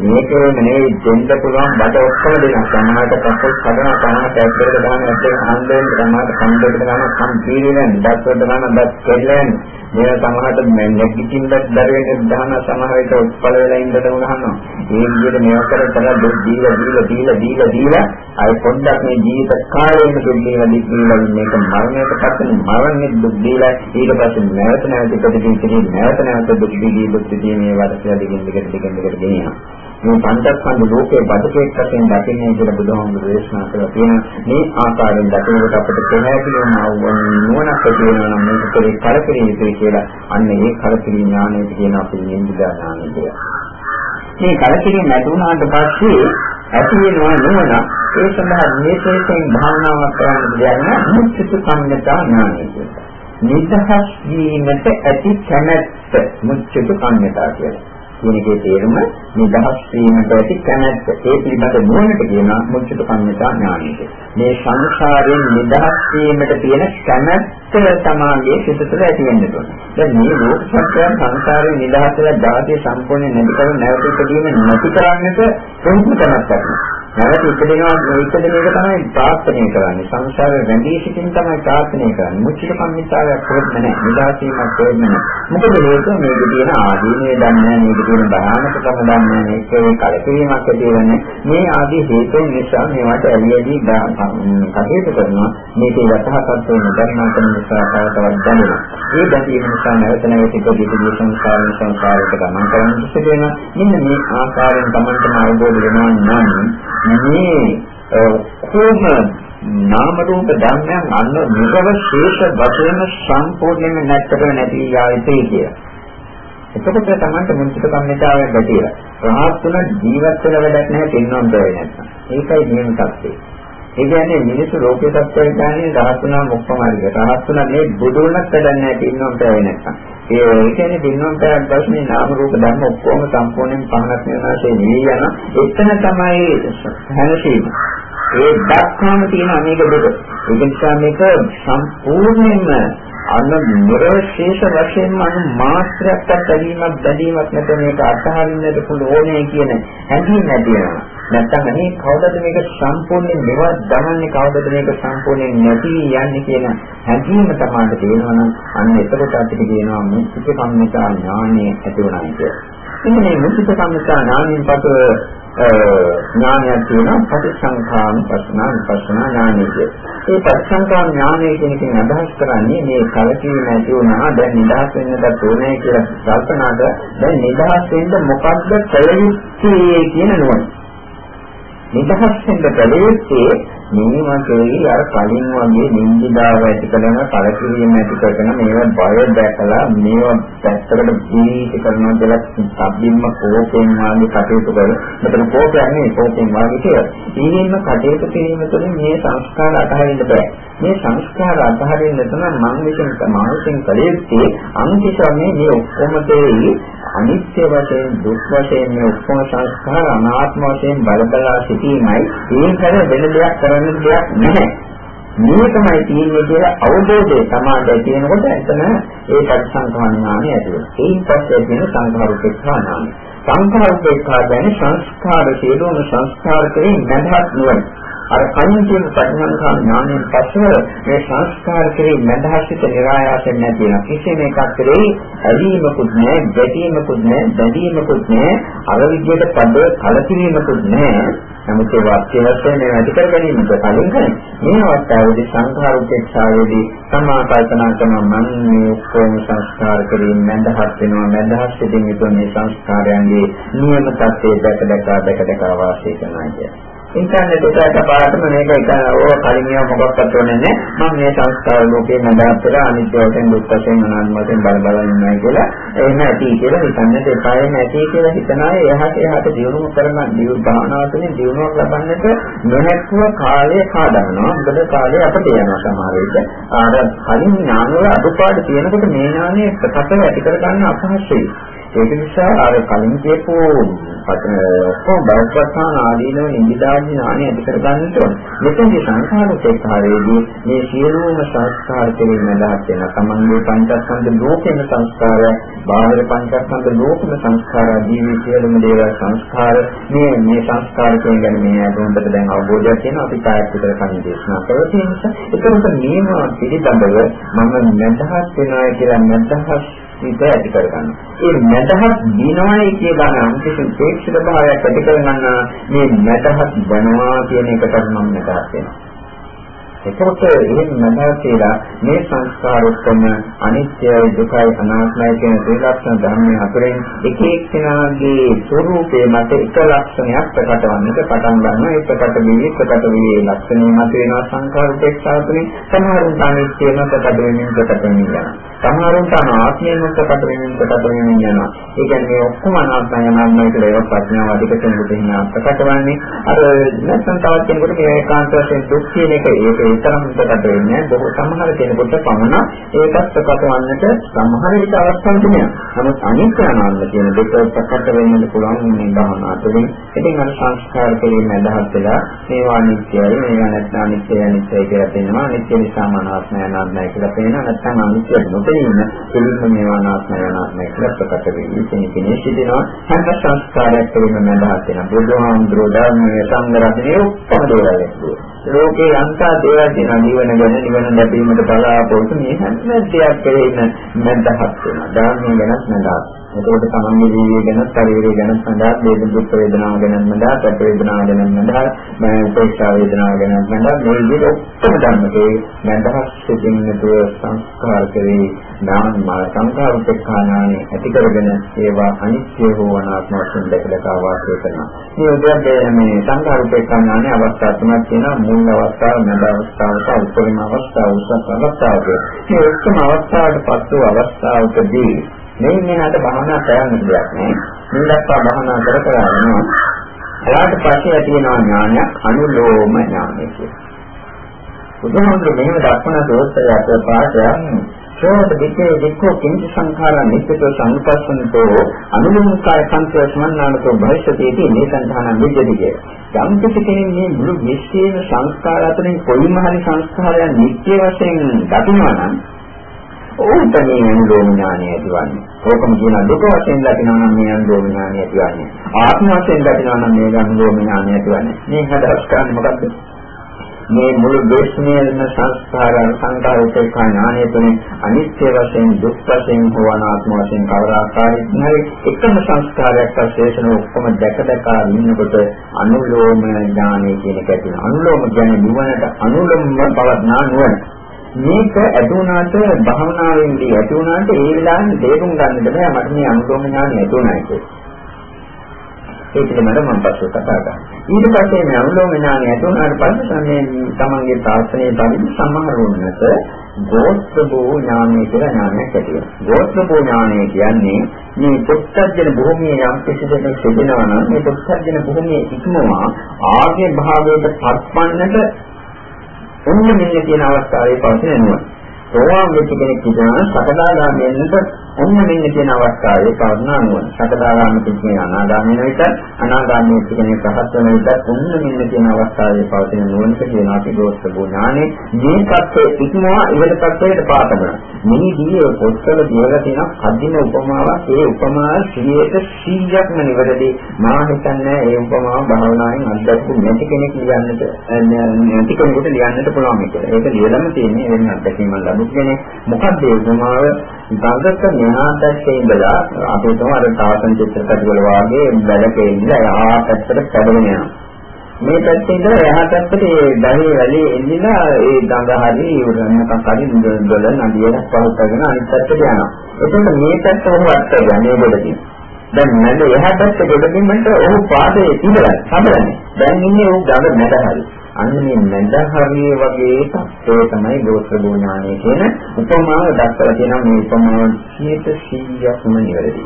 මේක නෙවෙයි දෙන්න පුළුවන් බඩ ඔක්කොම දෙනවා. සමහරට කප්පල් කඩනවා, සමහරට ඇත්තට දාන ඇත්තට හන්දෙන්, සමහරට කන්දේට දාන කන් පීරිලෙන්, දස්වලට දාන දස් කෙල්ලෙන්, මේ සමහරට නැගිටින්න දරුවෙන් දාන සමහර විට උත්පල වෙලා ඉඳලා උනහනවා. මේ විදිහට මේවා කරලා දුක් දීලා දීලා දීලා දීලා දීලා අය පොඩ්ඩක් මේ ජීවිත කාලයෙම දුක් දීලා දීලා මේක මරණයට පස්සෙ මරණය දුක් දීලා ඊට පස්සේ නැවත නැවත ඉපදෙමින් ඉතිරි නැවත නැවත දුක් දී දුක් දී මේ වර්ෂය දිගින් දිගට දිගින් දිගට ගෙනියනවා. මේ පංචස්කන්ධ ලෝකයේ බඩකෙක් වශයෙන් දකින්නේ කියලා බුදුහාමුදුරේ දේශනා කරලා තියෙන මේ ආකාරයෙන් දකිනකොට අපිට පැහැදිලිවම නුවණක් ඇති වෙනවා නම් මේක කෙරේ කරකිරීම යුතුයි කියලා අන්න ඒ කරකිරීම ඥානයට කියන අපි නින්දා ඥානය කියලා. මේ කරකිරීම නැති වුණාට පස්සේ ඇති වෙනවා නුවණ ඒ සඳහා මේකෙන් භාවනාවක් කරන්න දෙයක් නෑ මුචිත සම්ඥා ඥානය කියලා. නිදහස් වීමට ඇති කැමැත්ත මුචිත සම්ඥා කියලා. කියන එකේ තේරුම නිදහස් වීමට ඇති කැමැත්ත. ඒ පිළිබඳ නුවණට කියන මුචිත කම්මිතා ඥානය. මේ සංසාරයෙන් නිදහස් වීමට තියෙන කැමැත්ත තමාගේ සිත තුළ ඇති වෙන්න ඕන. දැන් මේ ලෝක සත්‍ය සංසාරයෙන් නිදහස් වෙලා ධාතිය සම්පූර්ණ නැති කර නැවත ඉදීම නැති කරන්නට ප්‍රයත්න කරනවා. නැවත ඉපදෙනවා ඉපදෙන එක තමයි ප්‍රාර්ථනා කරන්නේ. සංසාරේ රැඳී සිටින් තමයි ප්‍රාර්ථනා කරන්නේ. මුචිත කම්මිතාවයක් කරන්නේ නැහැ. නිදාසීමක් කරන්නේ නැහැ. මොකද හේතුව මේක තියෙන ආදීනේ දන්නේ මේක තියෙන භයානකකම දන්නේ මේකේ කලකිරීමක් ඇති වෙන්නේ. මේ ආදී හේතුන් නිසා මේවට ඇලියදී කටයුතු කරනවා. මේකේ යථාර්ථය නොදන්නා කෙන නිසා තවතවත් දැනෙනවා. ඒ දැකීම නිසා නැවත නැවත ඉපදී සංසාරයෙන් සංසාරයට ගමන් කරන්න සිදු වෙනවා. මෙන්න මේ ආකාරයෙන් Tamanටම අවබෝධ වෙනවා නම් මේ කොහොම නාම රූප ධර්මයන් අන්න නිරව ශේෂ වශයෙන් සම්පූර්ණයෙන්ම නැත්තර නැති යායතේ කිය. එතකොට තමයි මුචිත කම්මිතාවෙන් ගැටිලා. රහත් තුන ජීවත් වෙන වැඩක් නැහැ පින්නම් බෑ නැත්තම්. ඒකයි නියම සත්‍යය. ඒ කියන්නේ මිනිස්සු ලෝකේ සත්‍යය කියන්නේ රහතුනා මොක්කමාරික. රහතුනා මේ බුදුනක් වැඩන්නේ නැති ඉන්නවා බෑ නැත්තම්. ඒ කියන්නේ දින්නම් පැයක් දැස්නේ නාම රූප ධර්ම ඔක්කොම සම්පූර්ණයෙන් පහනක් වෙනාසේ නිවි යන එතන තමයි හැනසීම. ඒ දක්වාම තියෙන අනේක දෙක. ඒ නිසා මේක සම්පූර්ණයෙන්ම අන්න නිර්ශේෂ වශයෙන්ම අනු මාත්‍රයක්වත් බැඳීමක් බැඳීමක් නැත මේක අතහරින්නට පුළුවෝනේ කියන හැඟීම ඇති වෙනවා. නැත්තම් අනේ කවදද මේක සම්පූර්ණයෙන් මෙවත් දමන්නේ කවදද මේක සම්පූර්ණයෙන් නැති යන්නේ කියන හැඟීම තමයි තියෙනවා නම් අන්න එතකොට අපිට කියනවා මේ සිත කම්මිතා ඥානය ඇති වුණා කියලා. ඉතින් මේ මුසිත කම්මිතා ඥානයෙන් පසු ඥානයක් තියෙනවා පටිසංඛාන පස්සනා විපස්සනා ඥානය කියන. ඒ පටිසංඛාන ඥානය කියන එකෙන් අදහස් කරන්නේ මේ කලකීම නැති වුණා දැන් නිදහස් වෙන්නට ඕනේ කියලා කල්පනාට දැන් නිදහස් වෙන්න මොකද්ද කළ යුත්තේ කියන නුවණ. නිදහස් වෙන්න කළ යුත්තේ මේ වගේ අර කලින් වගේ නින්දිදාව ඇති කරන කලකිරීම ඇති කරන මේවා බය දැකලා මේවා පැත්තකට ජීවිත කරනවා කියලා සම්බිම්ම කෝපෙන් වාගේ කටයුතු කර මෙතන කෝපයක් නෙවෙයි කෝපෙන් වාගේ කියලා. ඊගෙන්ම කටයුතු කිරීම තුළින් මේ සංස්කාර අතහරින්න බෑ. මේ සංස්කාර අතහරින්න තන මම විසින් මානසික කලයුත්තේ අනිත්‍යමේ මේ ඔක්කොම දෙයි අනිත්‍ය වශයෙන් දුක් වශයෙන් මේ ඔක්කොම සංස්කාර අනාත්ම වශයෙන් බලබලා සිටීමයි ඒකර වෙන දෙයක් කරන්න කරන්න දෙයක් නැහැ. මේකමයි තියෙන්නේ කියලා අවබෝධය තමයි තියෙනකොට එතන ඒ පරිසංඛාන ඥානය ඇති වෙනවා. ඒයින් පස්සේ තියෙන සංඛාරුපේක්ෂා ඥානය. සංඛාරුපේක්ෂා කියන්නේ සංස්කාර සියලුම සංස්කාර කෙරෙහි මඳහත් නුවණ. අර කලින් කියන පරිසංඛාන ඥානයෙන් පස්සේ මේ සංස්කාර කෙරෙහි මඳහසිත નિરાයාසයෙන් නැති වෙන කිසිම එකක් කෙරෙහි ඇලීමකුත් නැහැ, ගැටීමකුත් නැහැ, බැඳීමකුත් නැහැ, අර විදිහට පද කලකිරීමකුත් නැහැ. නමුත් ඒ වාක්‍ය වශයෙන් මේ වැඩි කර ගැනීමට කලින් කරන්නේ මේ අවස්ථාවේදී සංඛාර උපේක්ෂාවේදී සමා කල්පනා කරන මන් මේ කොම සංස්කාර කිරීම මඳහත් වෙනවා මඳහත් සිටින් යුතු මේ සංස්කාරයන්ගේ නියම තත්ත්වය දැක දැක දැක දැක වාසය කරනවා කියන්නේ ඉන්ටර්නෙට් එකට පාරටම මේක එක ඕව කලින් ඒවා මොකක්වත් ඕනේ නැහැ. මම මේ සංස්කාර ලෝකේ නඩාත් වෙලා අනිත්‍ය වශයෙන් දුක් වශයෙන් අනාත්ම වශයෙන් බල බල ඉන්නවා කියලා එහෙම ඇති කියලා හිතන්නට එපාය නැති කියලා හිතන අය එහාට එහාට දියුණුව කරන දියු භාවනාවකින් දියුණුවක් ලබන්නට නොහැක්ව කාලය කාදනවා. මොකද කාලය අපට යනවා සමහර විට. අර කලින් ඥානවල අඩුපාඩු තියෙනකොට මේ ඥානය ප්‍රකට ඇති කර ගන්න අපහසුයි. ඒක නිසා අර කලින් කියපු ඔක්කොම බෞද්ධස්ථාන ආදීනව නිදිදාදී ඥානය ඇති කර ගන්නට ඕන. මෙතනදී සංස්කාරෝපේක්ෂාවේදී මේ සියලුම සංස්කාර කෙරෙහි මඳහත් වෙන තමන්ගේ පංචස්කන්ධ ලෝකෙම සංස්කාරය, බාහිර පංචස්කන්ධ ලෝකෙම සංස්කාර ආදී සියලුම දේවල් සංස්කාර මේ මේ සංස්කාර කියන මේ අදොන්ට දැන් අවබෝධයක් තියෙනවා අපි කායත් විතර කන්නේ දේශනා කරලා තියෙන නිසා ඒකත් මේවා පිළිබඳව මම මඳහත් වෙනවා කියලා මඳහත් හිත ඇති කරගන්න. ඒ මදහත් දිනවයි කියලා නම් කිසි ප්‍රේක්ෂක භාවයක් ඇති කරගන්න මේ මදහත් බනවා කියන එකට මම මතක් වෙනවා. එතකොට එහෙම නැදා කියලා මේ සංස්කාර ඔක්කොම අනිත්‍යයි දුකයි අනාත්මයි කියන ත්‍රිලක්ෂණ ධර්මයේ අතරින් එක එක්කෙනාගේ ස්වરૂපයේ මත එක ලක්ෂණයක් ප්‍රකට වන්නට පටන් ගන්නවා. ඒ ප්‍රකට වී ප්‍රකට වී ලක්ෂණය මත වෙනවා සංස්කාර උපේක්ෂා තුළින් සමහරුන් අනිත්‍යම ප්‍රකට වෙමින් ප්‍රකට වෙමින් යනවා. සමහරුන්ට ආත්මයෙන් ප්‍රකට වෙමින් ප්‍රකට වෙමින් යනවා. ඒ කියන්නේ ඔක්කොම අනාත්මයි අනාත්මයි කියලා ඒක ප්‍රඥාව අධික කෙනෙකුට හිනා ප්‍රකට වන්නේ. අර නැත්නම් තවත් කෙනෙකුට මේ ඒකාන්ත වශයෙන් දුක් කියන එක ඒක විතරම ප්‍රකට වෙන්නේ බොහෝ සමහර කෙනෙකුට පමණ ඒකත් ප්‍රකට වන්නට සමහර විට අවස්ථා තිබෙනවා. නමුත් අනිත්‍ය අනාත්ම කියන දෙක ප්‍රකට වෙන්න පුළුවන් මේ භාවනා තුළින්. ඉතින් අර සංස්කාර කෙරෙහිම අදහස් වෙලා මේවා අනිත්‍යයි මේවා නැත්නම් අනිත්‍යයි අනිත්‍යයි කියලා පෙන්නනවා. අනිත්‍ය නිසා අනාත්මයි අනාත්මයි කියලා පෙන්නනවා. නැත්නම් අනිත්‍ය නොපෙනීම පිළිම මේවා අනාත්මයි අනාත්මයි කියලා ප්‍රකට වෙන්නේ. ඉතින් කෙනෙක් සිටිනවා හැම සංස්කාරයක් කෙරෙහිම අදහස් වෙනවා. බුදුහාමුදුරුවෝ ධර්මයේ සංග්‍රහණය ඔක්කොම දේවල් ලෝකේ අන්තා දේවල් තියෙනවා නිවන ගැන නිවන ලැබීමට බලාපොරොත්තු මේ හැම දෙයක් කෙරෙහිම මැදහත් වෙනවා. ධර්මයේ ගැනත් මැදහත්. එතකොට තමන්ගේ ජීවිතය ගැන, ශරීරය ගැන සඳහා වේද දුක් වේදනාව ගැන මඳා, සැප වේදනාව ගැන මඳා, මම උපේක්ෂා වේදනාව ගැන මඳා මේ විදිහට ඔක්කොම ධර්මකේ මඳහස් සිටින්නතු සංස්කාර කරේ නාම මා සංකාර උපේක්ෂානානි ඇති කරගෙන ඒවා අනිත්‍ය හෝ අනාත්ම වශයෙන් දැකලා වාසය කරනවා. මේ උදේ මේ සංකාර උපේක්ෂානානි අවස්ථා තුනක් තියෙනවා. මූල අවස්ථාව, මැද අවස්ථාව, සහ උපරිම අවස්ථාව, උසස් අවස්ථාව. මේ ඔක්කොම අවස්ථාවට පසු අවස්ථාවකදී මේ මෙන්නට භාවනා කරන්න දෙයක් නෑ. මේ දක්වා භාවනා කර කර යනවා. එයාට පස්සේ ඇති වෙනා ඥානයක් අනුලෝම ඥානය කියලා. බුදුහාමුදුරුවෝ මෙහෙම දක්වන දෝෂය පාඩයක් සෝත දෙකේ දෙකෝ කිංච සංඛාරා නිත්‍යතෝ සංපස්සනතෝ අනුලෝමකාය සංකේත සම්මානතෝ භවිෂ්‍යතේති මේ සංඛාන නිජ්ජතිකේ යම් කෙනෙක් මේ මුළු විශ්වයේම සංස්කාර අතරින් කොයිම හරි සංස්කාරයක් නිත්‍ය වශයෙන් දකිනවා නම් ඕකට මේ අනුලෝම ඥානය ඇතිවන්නේ. ඕකම කියන දුක වශයෙන් දකිනවා නම් මේ අනුලෝම ඥානය ඇතිවන්නේ. ආත්ම වශයෙන් දකිනවා නම් මේ අනුලෝම ඥානය ඇතිවන්නේ. මේ හදස් කරන්නේ මොකක්ද? මේ මුළු දේශනයේම සංස්කාර සංකාර උපේක්ෂා ඥානය තුළින් අනිත්‍ය වශයෙන් දුක් වශයෙන් හෝ අනාත්ම වශයෙන් කවර ආකාරයකින් හරි එකම සංස්කාරයක් අශේෂන ඔක්කොම දැක දැක ඉන්නකොට අනුලෝම ඥානය කියන එක ඇති වෙනවා අනුලෝම කියන්නේ නිවනට අනුලෝම පවත්නා නුවණ මේක ඇතුණාට භවනාවෙන්දී ඇතුණාට ඒ වෙලාවෙන් තේරුම් ගන්නට බෑ මට මේ අනුලෝම ඥානය ඇතුණයි කියලා ඒ පිළිබඳව මම පස්සේ කතා කරනවා. ඊට පස්සේ මේ අනුලෝම ඥානය ඇතුණාට පස්සේ මේ තමන්ගේ තාක්ෂණයේ පරිදි සමහරුන්නට ගෝත්‍රභෝ ඥානය කියලා ඥානයක් ඇති වෙනවා. ගෝත්‍රභෝ ඥානය කියන්නේ මේ පුත්තජන භූමියේ යම් කිසි දෙයක් සිදෙනවා නම් මේ පුත්තජන භූමියේ ඉක්මවා ආගේ භාවයට පත්වන්නට ඔන්න මෙන්න කියන අවස්ථාවේ පවතින නුවණ. සෝවාන් වෙච්ච කෙනෙක් කියනවා සකදාගාමී වෙනකොට ඔන්න මෙන්න කියන අවස්ථාවේ කරුණා නුවණ. සකදාගාමී කියන්නේ අනාගාමී වෙන විට අනාගාමී කෙනෙක් රහත් වෙන විට ඔන්න මෙන්න කියන අවස්ථාවේ පවතින නුවණට කියන අපි දෝෂ බුඥානේ මේ කප්පේ ඉක්මවා ඉවල කප්පේට පාතබන. මේ දී පොත්වල කියලා තියෙන කදින උපමාවක් ඒ උපමාව 100%ක්ම නිවැරදි. මා හිතන්නේ ඒ උපමාව භාවනාවෙන් අත්දැකපු නැති කෙනෙක් ලියන්නට නැති කෙනෙකුට ලියන්නට පුළුවන් කියලා. ඒක ලියලම තියෙන්නේ වෙන අත්දැකීමක් ලැබුණ කෙනෙක්. මොකක්ද ඒ උපමාව? ගඟක මෙහාටත් ඉඳලා අපේ තම අර තාසන චිත්‍රපට වල වාගේ බැලකේ ඉඳලා ආ පැත්තට පැදගෙන යනවා. මේ පැත්තේ ඉඳලා එහා පැත්තට ඒ දහේ වැලේ එල්ලිලා ඒ ගඟ හරි උරන්නකක් හරි දොල නදියට පහු කරගෙන අනිත් පැත්තට යනවා. එතකොට මේ පැත්ත ඔහු අත්හැරියා මේ ගොඩකින්. දැන් මැද එහා පැත්ත ගොඩකින් මන්ට ඔහු පාදයේ ඉඳලා සමරන්නේ. දැන් ඉන්නේ ඔහු ගඟ මැද හරි. අන්න මේ මැද හරිය වගේ තත්ත්වය තමයි ගෝත්‍ර ඥානය කියන උපමාව දක්වලා තියෙනවා මේ උපමාව 100%ක්ම නිවැරදි.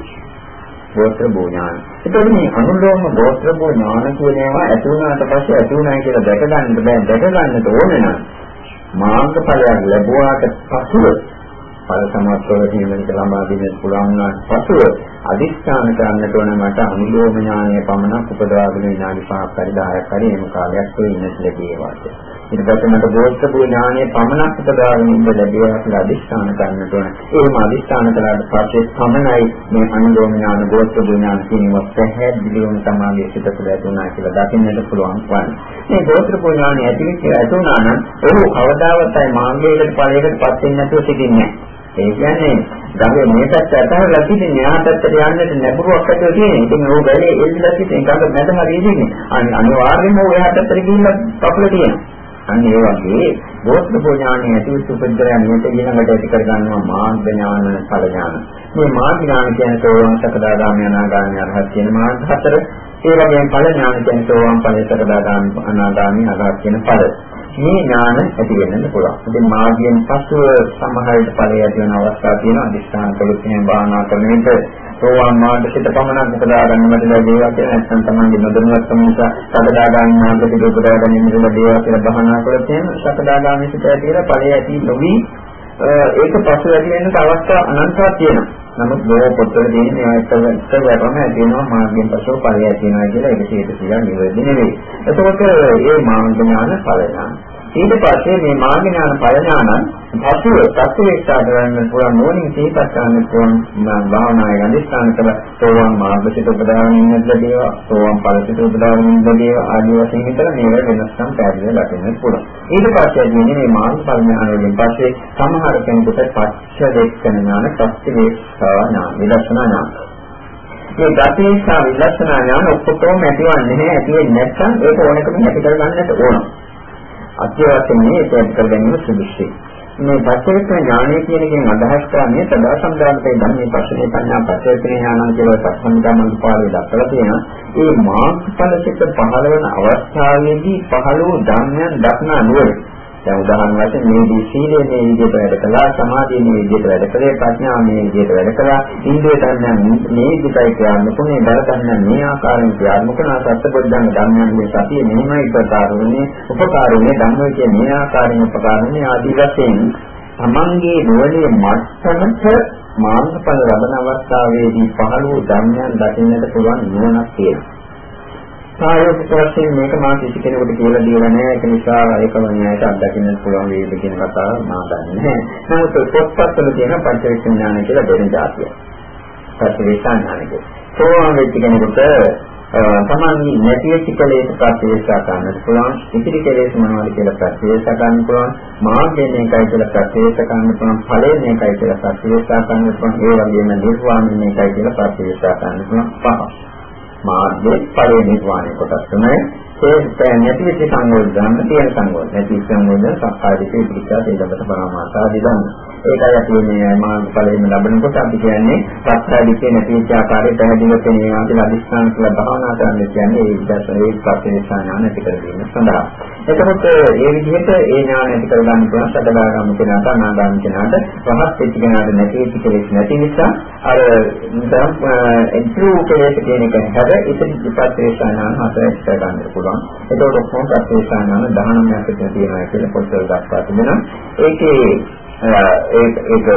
ගෝත්‍ර ඥාන. ඒතකොට මේ අනුලෝම ගෝත්‍ර ඥාන කියන ඒවා ඇති වුණාට පස්සේ ඇති වුණා කියලා දැක ගන්න බෑ දැක ගන්නට ඕනේ නම් මාර්ගඵලයක් ලැබුවාට පසුව ඵල සමාත්වල තියෙනක ලබා දෙන්න පුළුවන් නම් පසුව අදිස්ථාන කරන්නට ඕන මට අනුලෝම ඥානය පමණක් උපදවාගෙන විනාඩි 5ක් හරි 10ක් හරි එම කාලයක් වෙන්නත් ලැබේවා ඊට පස්සේ මට බෝධිසත්ව ඥානය පමණක් උපදවාගෙන ඉන්න ලැබේවා කියලා අදිස්ථාන කරන්නට ඕන. ඒම අදිස්ථාන කළාට පස්සේ පමණයි මේ අනුලෝම ඥාන බෝධිසත්ව ඥාන කියනවා පැහැදිලිවම තමයි සිත තුළ ඇතුණා කියලා දකින්නට පුළුවන් වන්නේ. මේ බෝධිසත්ව ඥානය ඇති වෙච්ච ඇතුණා නම් ඔහු කවදාවත් අය මාර්ගයකට ඵලයකට පත් වෙන්නේ නැතුව සිටින්නේ නැහැ. ඒ කියන්නේ ගඟේ මේ පැත්ත අතහැරලා තින්නේ න්‍යාය පැත්තට යන්නට නැඹුරුවක් ඇතුව තියෙන. ඉතින් ඕක ගලේ එල්ලලා තින්නේ ගඟ මැද හරි ඉන්නේ. අනිවාර්යයෙන්ම ඔය පැත්තට ගිහිල්ලා කකුල තියෙනවා. අන්න ඒ වගේ බෝධිපෝ ඥානය ඇතිවෙච්ච උපද්දරය නියත ඊළඟට ඇති කර ගන්නවා මාර්ග ඥාන ඵල ඥාන. මේ මාර්ග ඥාන කියන්නේ සෝවාන් සකදාගාමී අනාගාමී අරහත් කියන මාර්ග හතර. ඒ වගේම ඵල ඥාන කියන්නේ සෝවාන් ඵලයේ සකදාගාමී අනාගාමී අරහත් කියන ඵල. මේ ඥාන ඇති වෙන්න පුළුවන්. ඉතින් මාර්ගයෙන් පසුව සමහර විට ඵලය ඇති වෙන අවස්ථා තියෙනවා. අදිස්ථාන කළොත් එහෙම භාවනා කරන විට සෝවාන් මාර්ගයට පමණක් උපදා ගන්නමද ලැබේවා කියලා නැත්නම් තමන්ගේ නොදැනුවත්කම නිසා සකදා ගන්න මාර්ගයට උපදා ගැනීමට ලැබේවා කියලා භාවනා කරොත් එහෙම සකදා ගන්න සිට ඇතිලා ඵලය ඇති නොවි ඒක පසු ඇති වෙන්න අවස්ථා අනන්තවත් තියෙනවා. නමුත් බොහෝ පොත්වල තියෙන මේවා එක්ක වැටම ඇතිවෙනවා මාර්ගයෙන් පසුව ඵලය ඇතිවෙනවා කියලා ඒක සියයට කියලා නිවැරදි නෙවෙයි. එතකොට මේ මාර්ග ඥාන ඵල ඥාන. ඊට පස්සේ මේ මාර්ග ඥාන ඵල ඥාන පසුව සත්‍යේක්ෂා කරන්න පුළුවන් නෝනින් තීපත් කරන්න පුළුවන් භාවනාවේ අධිෂ්ඨාන කර සෝවාන් මාර්ගසිත උපදාගෙන ඉන්නත් ලැබේවා සෝවාන් ඵලසිත උපදාගෙන ඉන්නත් ලැබේවා ආදී වශයෙන් විතර මේවල වෙනස්කම් පැහැදිලිව දකින්න පුළුවන්. ඊට පස්සේ කියන්නේ මේ මාර්ග ඵල ඥාන වලින් පස්සේ සමහර කෙනෙකුට පච්ච දෙක්කන ඥාන ප්‍රත්‍යවේක්ෂා ඥාන විදර්ශනා ඥාන මේ ගතේසා විලක්ෂණ ඥාන ඔක්කොම ඇතිවන්නේ නැහැ ඇති වෙන්නේ නැත්නම් ඒක ඕනකම ඇති කරගන්නට ඕන. අත්‍යවශ්‍ය මේ ඒක කර ගැනීම සුදුසුයි. මේ පස්වෙක ඥානය කියන එකෙන් අදහස් කරන්නේ සදා සම්දානයේ ධර්මයේ පස්සේ පඤ්ඤා පස්වෙක ඥානං කියලා සම්දානන් පාඩේ දක්වලා තියෙනවා. ඒ මාර්ගඵල සිත් පහළ වෙන අවස්ථාවේදී පහළ වූ ධර්මයන් දක්නා නුවණ දැන් උදාහරණ වශයෙන් මේ සීලය මේ විදිහට වැඩ කළා, සමාධිය මේ විදිහට වැඩ කළේ, ප්‍රඥාව මේ විදිහට වැඩ කළා, ඉන්ද්‍රිය ධර්මයන් මේ විදිහටයි ක්‍රියාත්මක වුනේ, බල ධර්මයන් මේ ආකාරයෙන් ක්‍රියාත්මක කරන සත්‍යබොද්ධංග ධර්මයන්ගේ සතිය මෙහිමයි ප්‍රකාරුනේ, උපකාරුනේ ධම්මයේ කියන මේ ආකාරයෙන් උපකාරුනේ ආදී වශයෙන් තමන්ගේ නුවණේ මට්ටමට මාර්ගඵල ලබන අවස්ථාවේදී පහළ වූ ධර්මයන් දකින්නට පුළුවන් නුවණක් තියෙනවා. සායෝගික වශයෙන් මේක මා කිසි කෙනෙකුට කියලා දීලා නැහැ. ඒක නිසා ඒකම න්යායට අත්දකින්න පුළුවන් වේද කියන කතාව මා දන්නේ නැහැ. නමුත් පොත්පත්වල තියෙන පංචවිච්ඡ ඥාන කියලා දෙන જાතිය. පංචවිච්ඡ ඥාන කියන්නේ. සෝවාන් වෙච්ච කෙනෙකුට තමන්ගේ නැති වෙච්ච කෙලෙස් ප්‍රතිවේක්ෂා ගන්නත් පුළුවන්. ඉතිරි කෙලෙස් මොනවද කියලා ප්‍රතිවේක්ෂා ගන්න පුළුවන්. මාර්ගයෙන් මේකයි කියලා ප්‍රතිවේක්ෂා ගන්න පුළුවන්. ඵලයෙන් මේකයි කියලා ප්‍රතිවේක්ෂා ගන්න පුළුවන්. ඒ වගේම නිර්වාණය මේකයි කියලා ප්‍රතිවේක්ෂා ගන්න පුළුවන්. පහ. මාර්ගයේ ඵලයේ නිර්වාණය කොටස් තමයි ඒ නැති වෙච්ච සංයෝජන ගන්න තියෙන සංයෝජන නැති සංයෝජන සක්කාය දිට්ඨිය පිළිච්ඡා දෙලකට පරමාර්ථාදී ගන්න. ඒකයි අපි මේ මාර්ග ඵලයෙන් ලැබෙනකොට අපි කියන්නේ සක්කාය දිට්ඨිය නැති වෙච්ච ආකාරය පැහැදිලිව පෙනීම කියලා අදිස්ථාන කියලා භාවනා කරන්න කියන්නේ ඒ විදර්ශනා ඒ ප්‍රත්‍යක්ෂ ඥාන ඇති කර ගැනීම සඳහා. එතකොට ඒ විදිහට ඒ ඥාන ඇති කර ගන්න පුළුවන් සතරාගම කෙනාට අනාගාම කෙනාට රහත් වෙච්ච කෙනාට නැති වෙච්ච කෙලෙස් නැති නිසා අර නිතරම ඉන්ප්‍රූව් කෙලෙස් කියන එක හැර ඉතින් විපස්සේෂානාන හතරක් කර ගන්න පුළුවන්. එතකොට කොහොමද ප්‍රත්‍යේෂානාන 19ක් විතර තියෙනවා කියලා පොතේ දක්වා තිබෙනවා. ඒකේ ඒක ඒක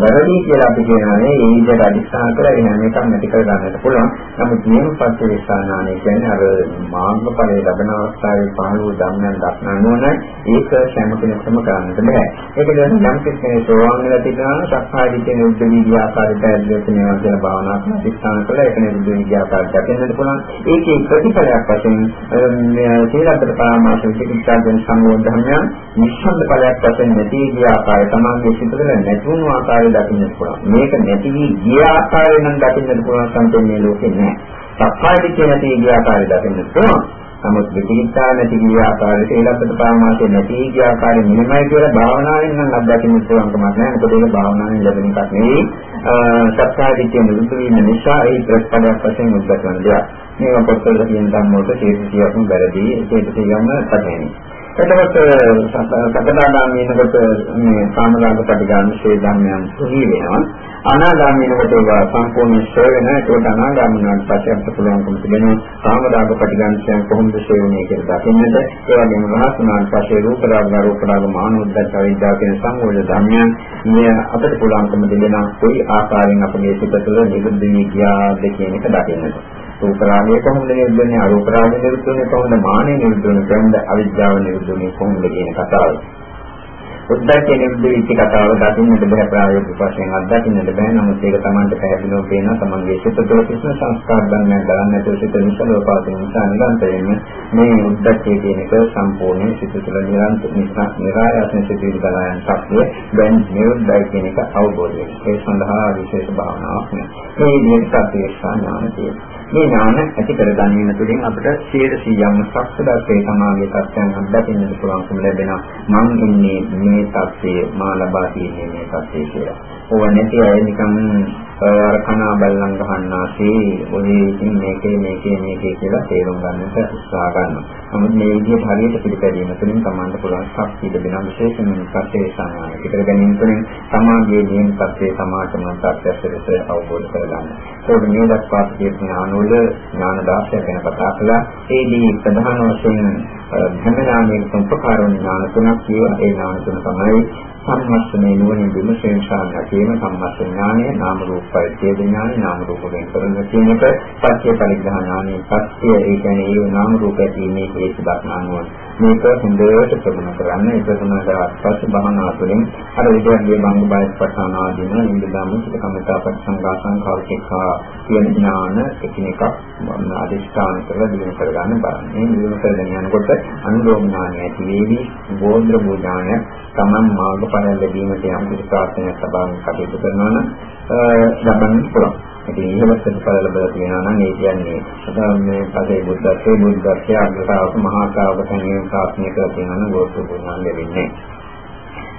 වැරදි කියලා අපි කියනවානේ ඒ විදිහට අදිස්ථාන කරලා ඒ හැම එකක් නැති කර ගන්නට පුළුවන්. නමුත් නියම පස්සේ ස්ථානානේ කියන්නේ අර මාර්ගඵලයේ ලැබෙන අවස්ථාවේ පහළ වූ ධර්මයන් දක්නනෝන ඒක සෑම කෙනෙකුටම කරන්නට බෑ. ඒක දැන් යම් කෙනෙක් සෝවාන් වෙලා තිබුණා සක්කාය දිට්ඨිය උද්ද වීර්ය ආකාරයට ඇදෙන්නේ කියන භාවනා කරන අදිස්ථාන කරලා ඒක නේ උද්ද වීර්ය ආකාරයට දකින්නට පුළුවන්. ඒකේ ප්‍රතිඵලයක් වශයෙන් සීලබ්බත පරාමාස විචිකිච්ඡා කියන සම්මෝධ ධර්මයන් නිස්සන්ද ඵලයක් වශයෙන් නැති ගියා ආකාරය තමන්ගේ සිතවල නැතුණු ආකාරය දකින්නට පුළුවන්. මේක නැති වී ගිය ආකාරය නම් දකින්නට පුළුවන් සම්පූර්ණ මේ ලෝකේ නැහැ. සක්කාය දිට්ඨිය නැති ගිය ආකාරය දකින්නට පුළුවන්. නමුත් විචිකිච්ඡා නැති ගිය ආකාරයට ඒලකට පාමාසේ නැති ගිය ආකාරය මෙහෙමයි කියලා භාවනාවෙන් නම් අත්දකින්න පුළුවන් කමක් නැහැ. මොකද ඒක භාවනාවෙන් ලැබෙන එකක් නෙවෙයි. සක්කාය දිට්ඨිය නිරුද්ධ වීම නිසා ඒ ප්‍රතිපදාවක් වශයෙන් උද්ගත දෙයක්. මේවා පොත්වල කියන ධර්මවලට හේතු වැරදි ඒක කියන්න තදෙන්නේ. එතකොට සකදාගාමී වෙනකොට මේ කාමරාග පටිඝානුශේ ධර්මයන් සුහි වෙනවා. අනාගාමී වෙනකොට ඒවා සම්පූර්ණ ශ්‍රේ වෙනවා. ඒකට අනාගාමී වුණාට පස්සේ අපිට පුළුවන්කම තිබෙනවා කාමරාග පටිඝානුශයන් කොහොමද ශ්‍රේ වෙන්නේ කියලා දකින්නට. ඒ වගේම රහත් වුණාට පස්සේ රූප රාග රූප රාග මානෝද්දච්ච විද්‍යාව කියන සංයෝජන ධර්මයන් මේ අපිට පුළුවන්කම තිබෙනවා කොයි ආකාරයෙන් අපගේ සිත තුළ නිරුද්ධ වී ගියාද කියන එක දකින්නට. රූප රාගය කොහොමද නිරුද්ධ වෙන්නේ අරූප රාගය නිරුද්ධ වෙන්නේ කොහොමද? මානෙ නිරුද්ධ වෙන්නේ කොහොමද? අවිද්‍යාව නිරුද්ධ වෙන්නේ කොහොමද කියන කතාව. උද්දච්ච නිරුද්ධ වෙච්ච කතාව දකින්නට බෑ ප්‍රායෝගික වශයෙන් අත්දකින්නට බෑ. නමුත් ඒක Tamanට පැහැදිලිව පේනවා. Tamanගේ සිත තුළ කිසිම සංස්කාර ධර්මයක් ගලන්නේ නැතුව සිත නිසලව පවතින නිසා නිරන්තරයෙන්ම මේ උද්දච්චය කියන එක සම්පූර්ණ සිත තුළ නිරන්තර නිරායස්න සිතිවිලි ගලයන් සත්‍ය දැන් නිරුද්ධයි කියන එක අවබෝධ වෙනවා. ඒ සඳහා විශේෂ භාවනාවක් නෑ. මේ විදිහට සත්‍යේක්ෂා ඥාන තියෙනවා. මේ ඥාන ඇති කර ගැනීම තුළින් අපිට 100%ක්ම සක්සදාසේ සමාගයේ තත්ත්වයන් අත්දකින්නට පුළුවන්කම ලැබෙනවා. මම ඉන්නේ මේ තත්ත්වයේ මා ලබා තියෙන්නේ මේ තත්ත්වයේ කියලා. ඕව නැති අය නිකන් අර කනා බල්ලන් ගහන්නාසේ ඔය ඉතින් මේකේ මේකේ මේකේ කියලා තේරුම් ගන්නට උත්සාහ කරනවා. නමුත් මේ විදිහට හරියට පිළිපැදීම තුළින් තමන්ට පුළුවන් ශක්තිය ලැබෙන විශේෂම සත්‍යය සමාන. ඒකට ගැනීම තුළින් සමාගයේ නියම සත්‍යය සමාතම සත්‍යස්වරස අවබෝධ කරගන්න. ඒක මේ දක්වා කියන ඥානවල ඥාන දාර්ශනය ගැන කතා කළා. ඒදී ප්‍රධාන වශයෙන් හැම ඥානයකම උපකාර වන ඥාන තුනක් කියවා ඒ ඥාන තුන තමයි සම්මස්තනේ නුවණින් විමසීම සාධකයෙන් සම්මස්ත ඥානය නාම රූපයි ඡේද ඥානය නාම රූප වෙන කරන කියන එක පස්සේ පරිග්‍රහ ඥානය පස්සේ ඒ කියන්නේ ඒ නාම රූප ඇතිීමේ හේතු දක්නානුව මේක හොඳට ප්‍රගුණ කරන්න ඒක තමයි කරාට පස්සේ භවනා තුළින්. අර විද්‍යාවේ මංග බයස් පඨාන ආදීන නින්දදාම චිතකමතාපත් සංඝාසං කෞතිකා කියන ඥාන එකිනෙකක් අධිෂ්ඨාන කරලා දිනු කරගන්න බලන්නේ. දිනු කරගෙන යනකොට අනුලෝම ඥානය ඇති වේවි බෝධ්‍ර භෝජානය තමන් මාර්ගඵල ලැබීමට යම් කිසි ප්‍රාර්ථනාවක් සබාවෙන් කටයුතු කරනවා නම් ලබන්න පුළුවන්. ඉතින් ඉහළ ප්‍රතිඵල ලැබලා තියෙනවා නම් ඒ කියන්නේ මේ පදේ බුද්ධත්වයේ බුද්ධත්වයේ අග්‍රතාවක මහා ශ්‍රාවක සංගම් ප්‍රාර්ථනා කරලා තියෙනවා නම් ගෝත්‍ර පුණ්‍යම් ලැබෙන්නේ.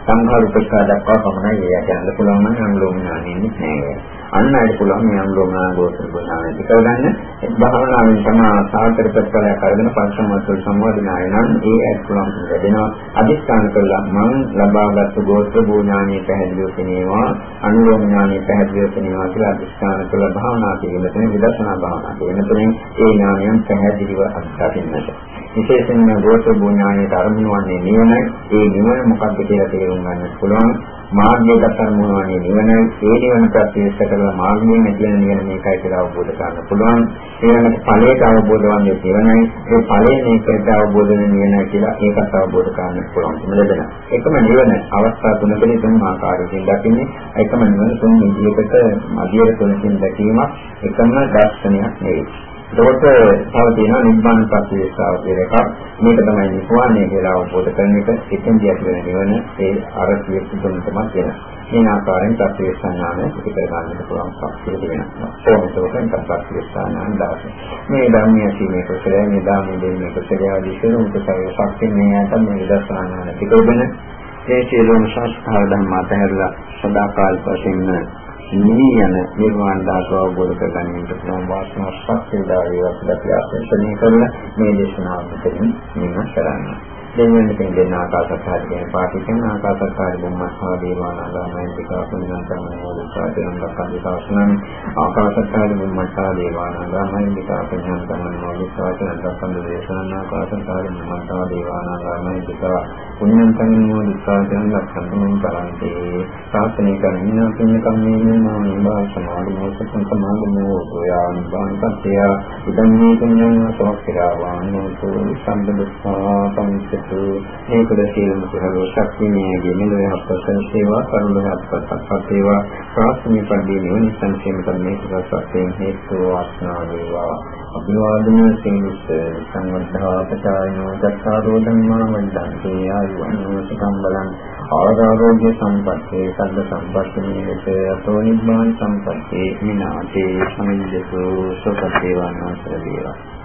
සංඝාර උපස්ථා දක්වා පමණයි ඒ යන්න පුළුවන් නම් අනුලෝම ඥානෙන්නේ නැහැ. අන්න අයට පුළුවන් මේ අනුලෝම ගෝත්‍ර පුණ්‍යම් ඇති කරගන්න. භාවනාවෙන් තමයි සාතර ප්‍රතිඵලයක් අරගෙන පංචමවස්තු සම්වදිනාය නම් ඒ ඇතුළම වැඩෙනවා අදිස්ථාන කළා මම ලබාගත් ගෝත්‍ර භූඥානිය පැහැදිලිව කියනවා අනුලෝම ඥානිය පැහැදිලිව කියනවා කියලා අදිස්ථාන කළ භාවනා කියන විදර්ශනා භාවනා කියන තුනේ ඒ ඥානයන් පැහැදිලිව අත්දකින්නට විශේෂයෙන්ම ගෝත්‍ර භූඥානියට අරමුණු වන්නේ නිවන. ඒ නිවන මොකක්ද කියලා තේරුම් ගන්න පුළුවන්. මාර්ගයට කරමුණවන්නේ නිවනයි ඒ නිවන ප්‍රත්‍යක්ෂ කරලා මාර්ගයෙන් කියන නිවන මේකයි කියලා අවබෝධ කරගන්න පුළුවන්. ඊළඟට ඵලයට අවබෝධ වන්නේ නිවනයි. ඒ ඵලයේ මේකට අවබෝධ වෙන නිවනයි කියලා ඒකත් අවබෝධ කරගන්න පුළුවන්. ලැබෙන එකම නිවන අවස්ථා තුනකදී තුන් ආකාරයකින් දකින්නේ. එකම නිවන තුන් විදිහකට මධ්‍යර තුනකින් දැකීමක්. එකම දර්ශනයක් නෙවෙයි. එතකොට තව තියෙනවා නිබ්බාන ප්‍රතිවේශාව කියලා එකක්. මේක තමයි නිර්වාණය කියලා අවබෝධ කරන එක. එතෙන්දී ඇති වෙන නිවන ඒ අර කියපු තුනටම වෙනවා. මේ ආකාරයෙන් ප්‍රතිවේශාඥානය පිටි කර ගන්නට පුළුවන් ශක්තිය වෙනවා. ඕනතෝකෙන් ප්‍රතිවේශාඥාන දාස. මේ ධර්මයේ සීමේ කුසලයේ මේ ධර්මයේ දෙන්නේ කුසලයේ ආදී සියලුම කුසලයේ ශක්තිය මේ යටම මේ විදර්ශනාඥාන පිටවෙන ඒ සියලුම සංස්කාර ධර්ම අතහැරලා සදාකාලික වශයෙන් නිවි යන නිර්වාණ ධාතුව අවබෝධ කරගන්නට පුළුවන් වාසනාවක් ශක්තිය දාවියක් අපි ආශිර්වාද කරන මේ දේශනාව මෙතනින් නිම කරන්නේ. දෙවෙනි දෙන දෙන ආකාශකාරී කියන පාටි කියන ආකාශකාරී බොම්මස්සා දේවානාගාමයන් පිටා පුණ්‍යන්තම මොදසාදෙන් දක්වන දාසනන් ආකාශකාරී බොම්මස්සා දේවානාගාමයන් පිටා පුණ්‍යන්තම මොදසාදෙන් දක්වන දේශනන් ආකාශකාරී බොම්මස්සා දේවානාගාමයන් පිටා පුණ්‍යන්තම මොදසාදෙන් දක්වන කරන්තේ ශාසනික කර්මින පුණ්‍ය කම්මේන නාමවා සමාධි මොසකම් සමාධිමෝ සෝයාන් බාන්තත්‍ය ඉදන් මේ පුණ්‍යං සෝක්ඛිරාවාන් සම්බුද්ධා සම්ප හේතු මේකද සියලුම කුසල ශක්තියගේ මෙලොව හත්පත් සේවා කරුණ හත්පත් සේවා ප්‍රාථමික පරිදි නිවන සංසීම තමයි සත්‍යයෙන් හේතු වාසනා වේවා. අභිවාදන සිංහස සංවද්ධා පචායනෝ දත්තාරෝ ධම්මා වන්දන්තේ ආයුවන්ෝ සම්බලං ආරෝග්‍ය සම්පත්තේ සද්ද සම්පත්තේ අතෝ නිබ්බාන සම්පත්තේ විනාතේ සමිද්දසෝ සෝපතේවානාසර වේවා.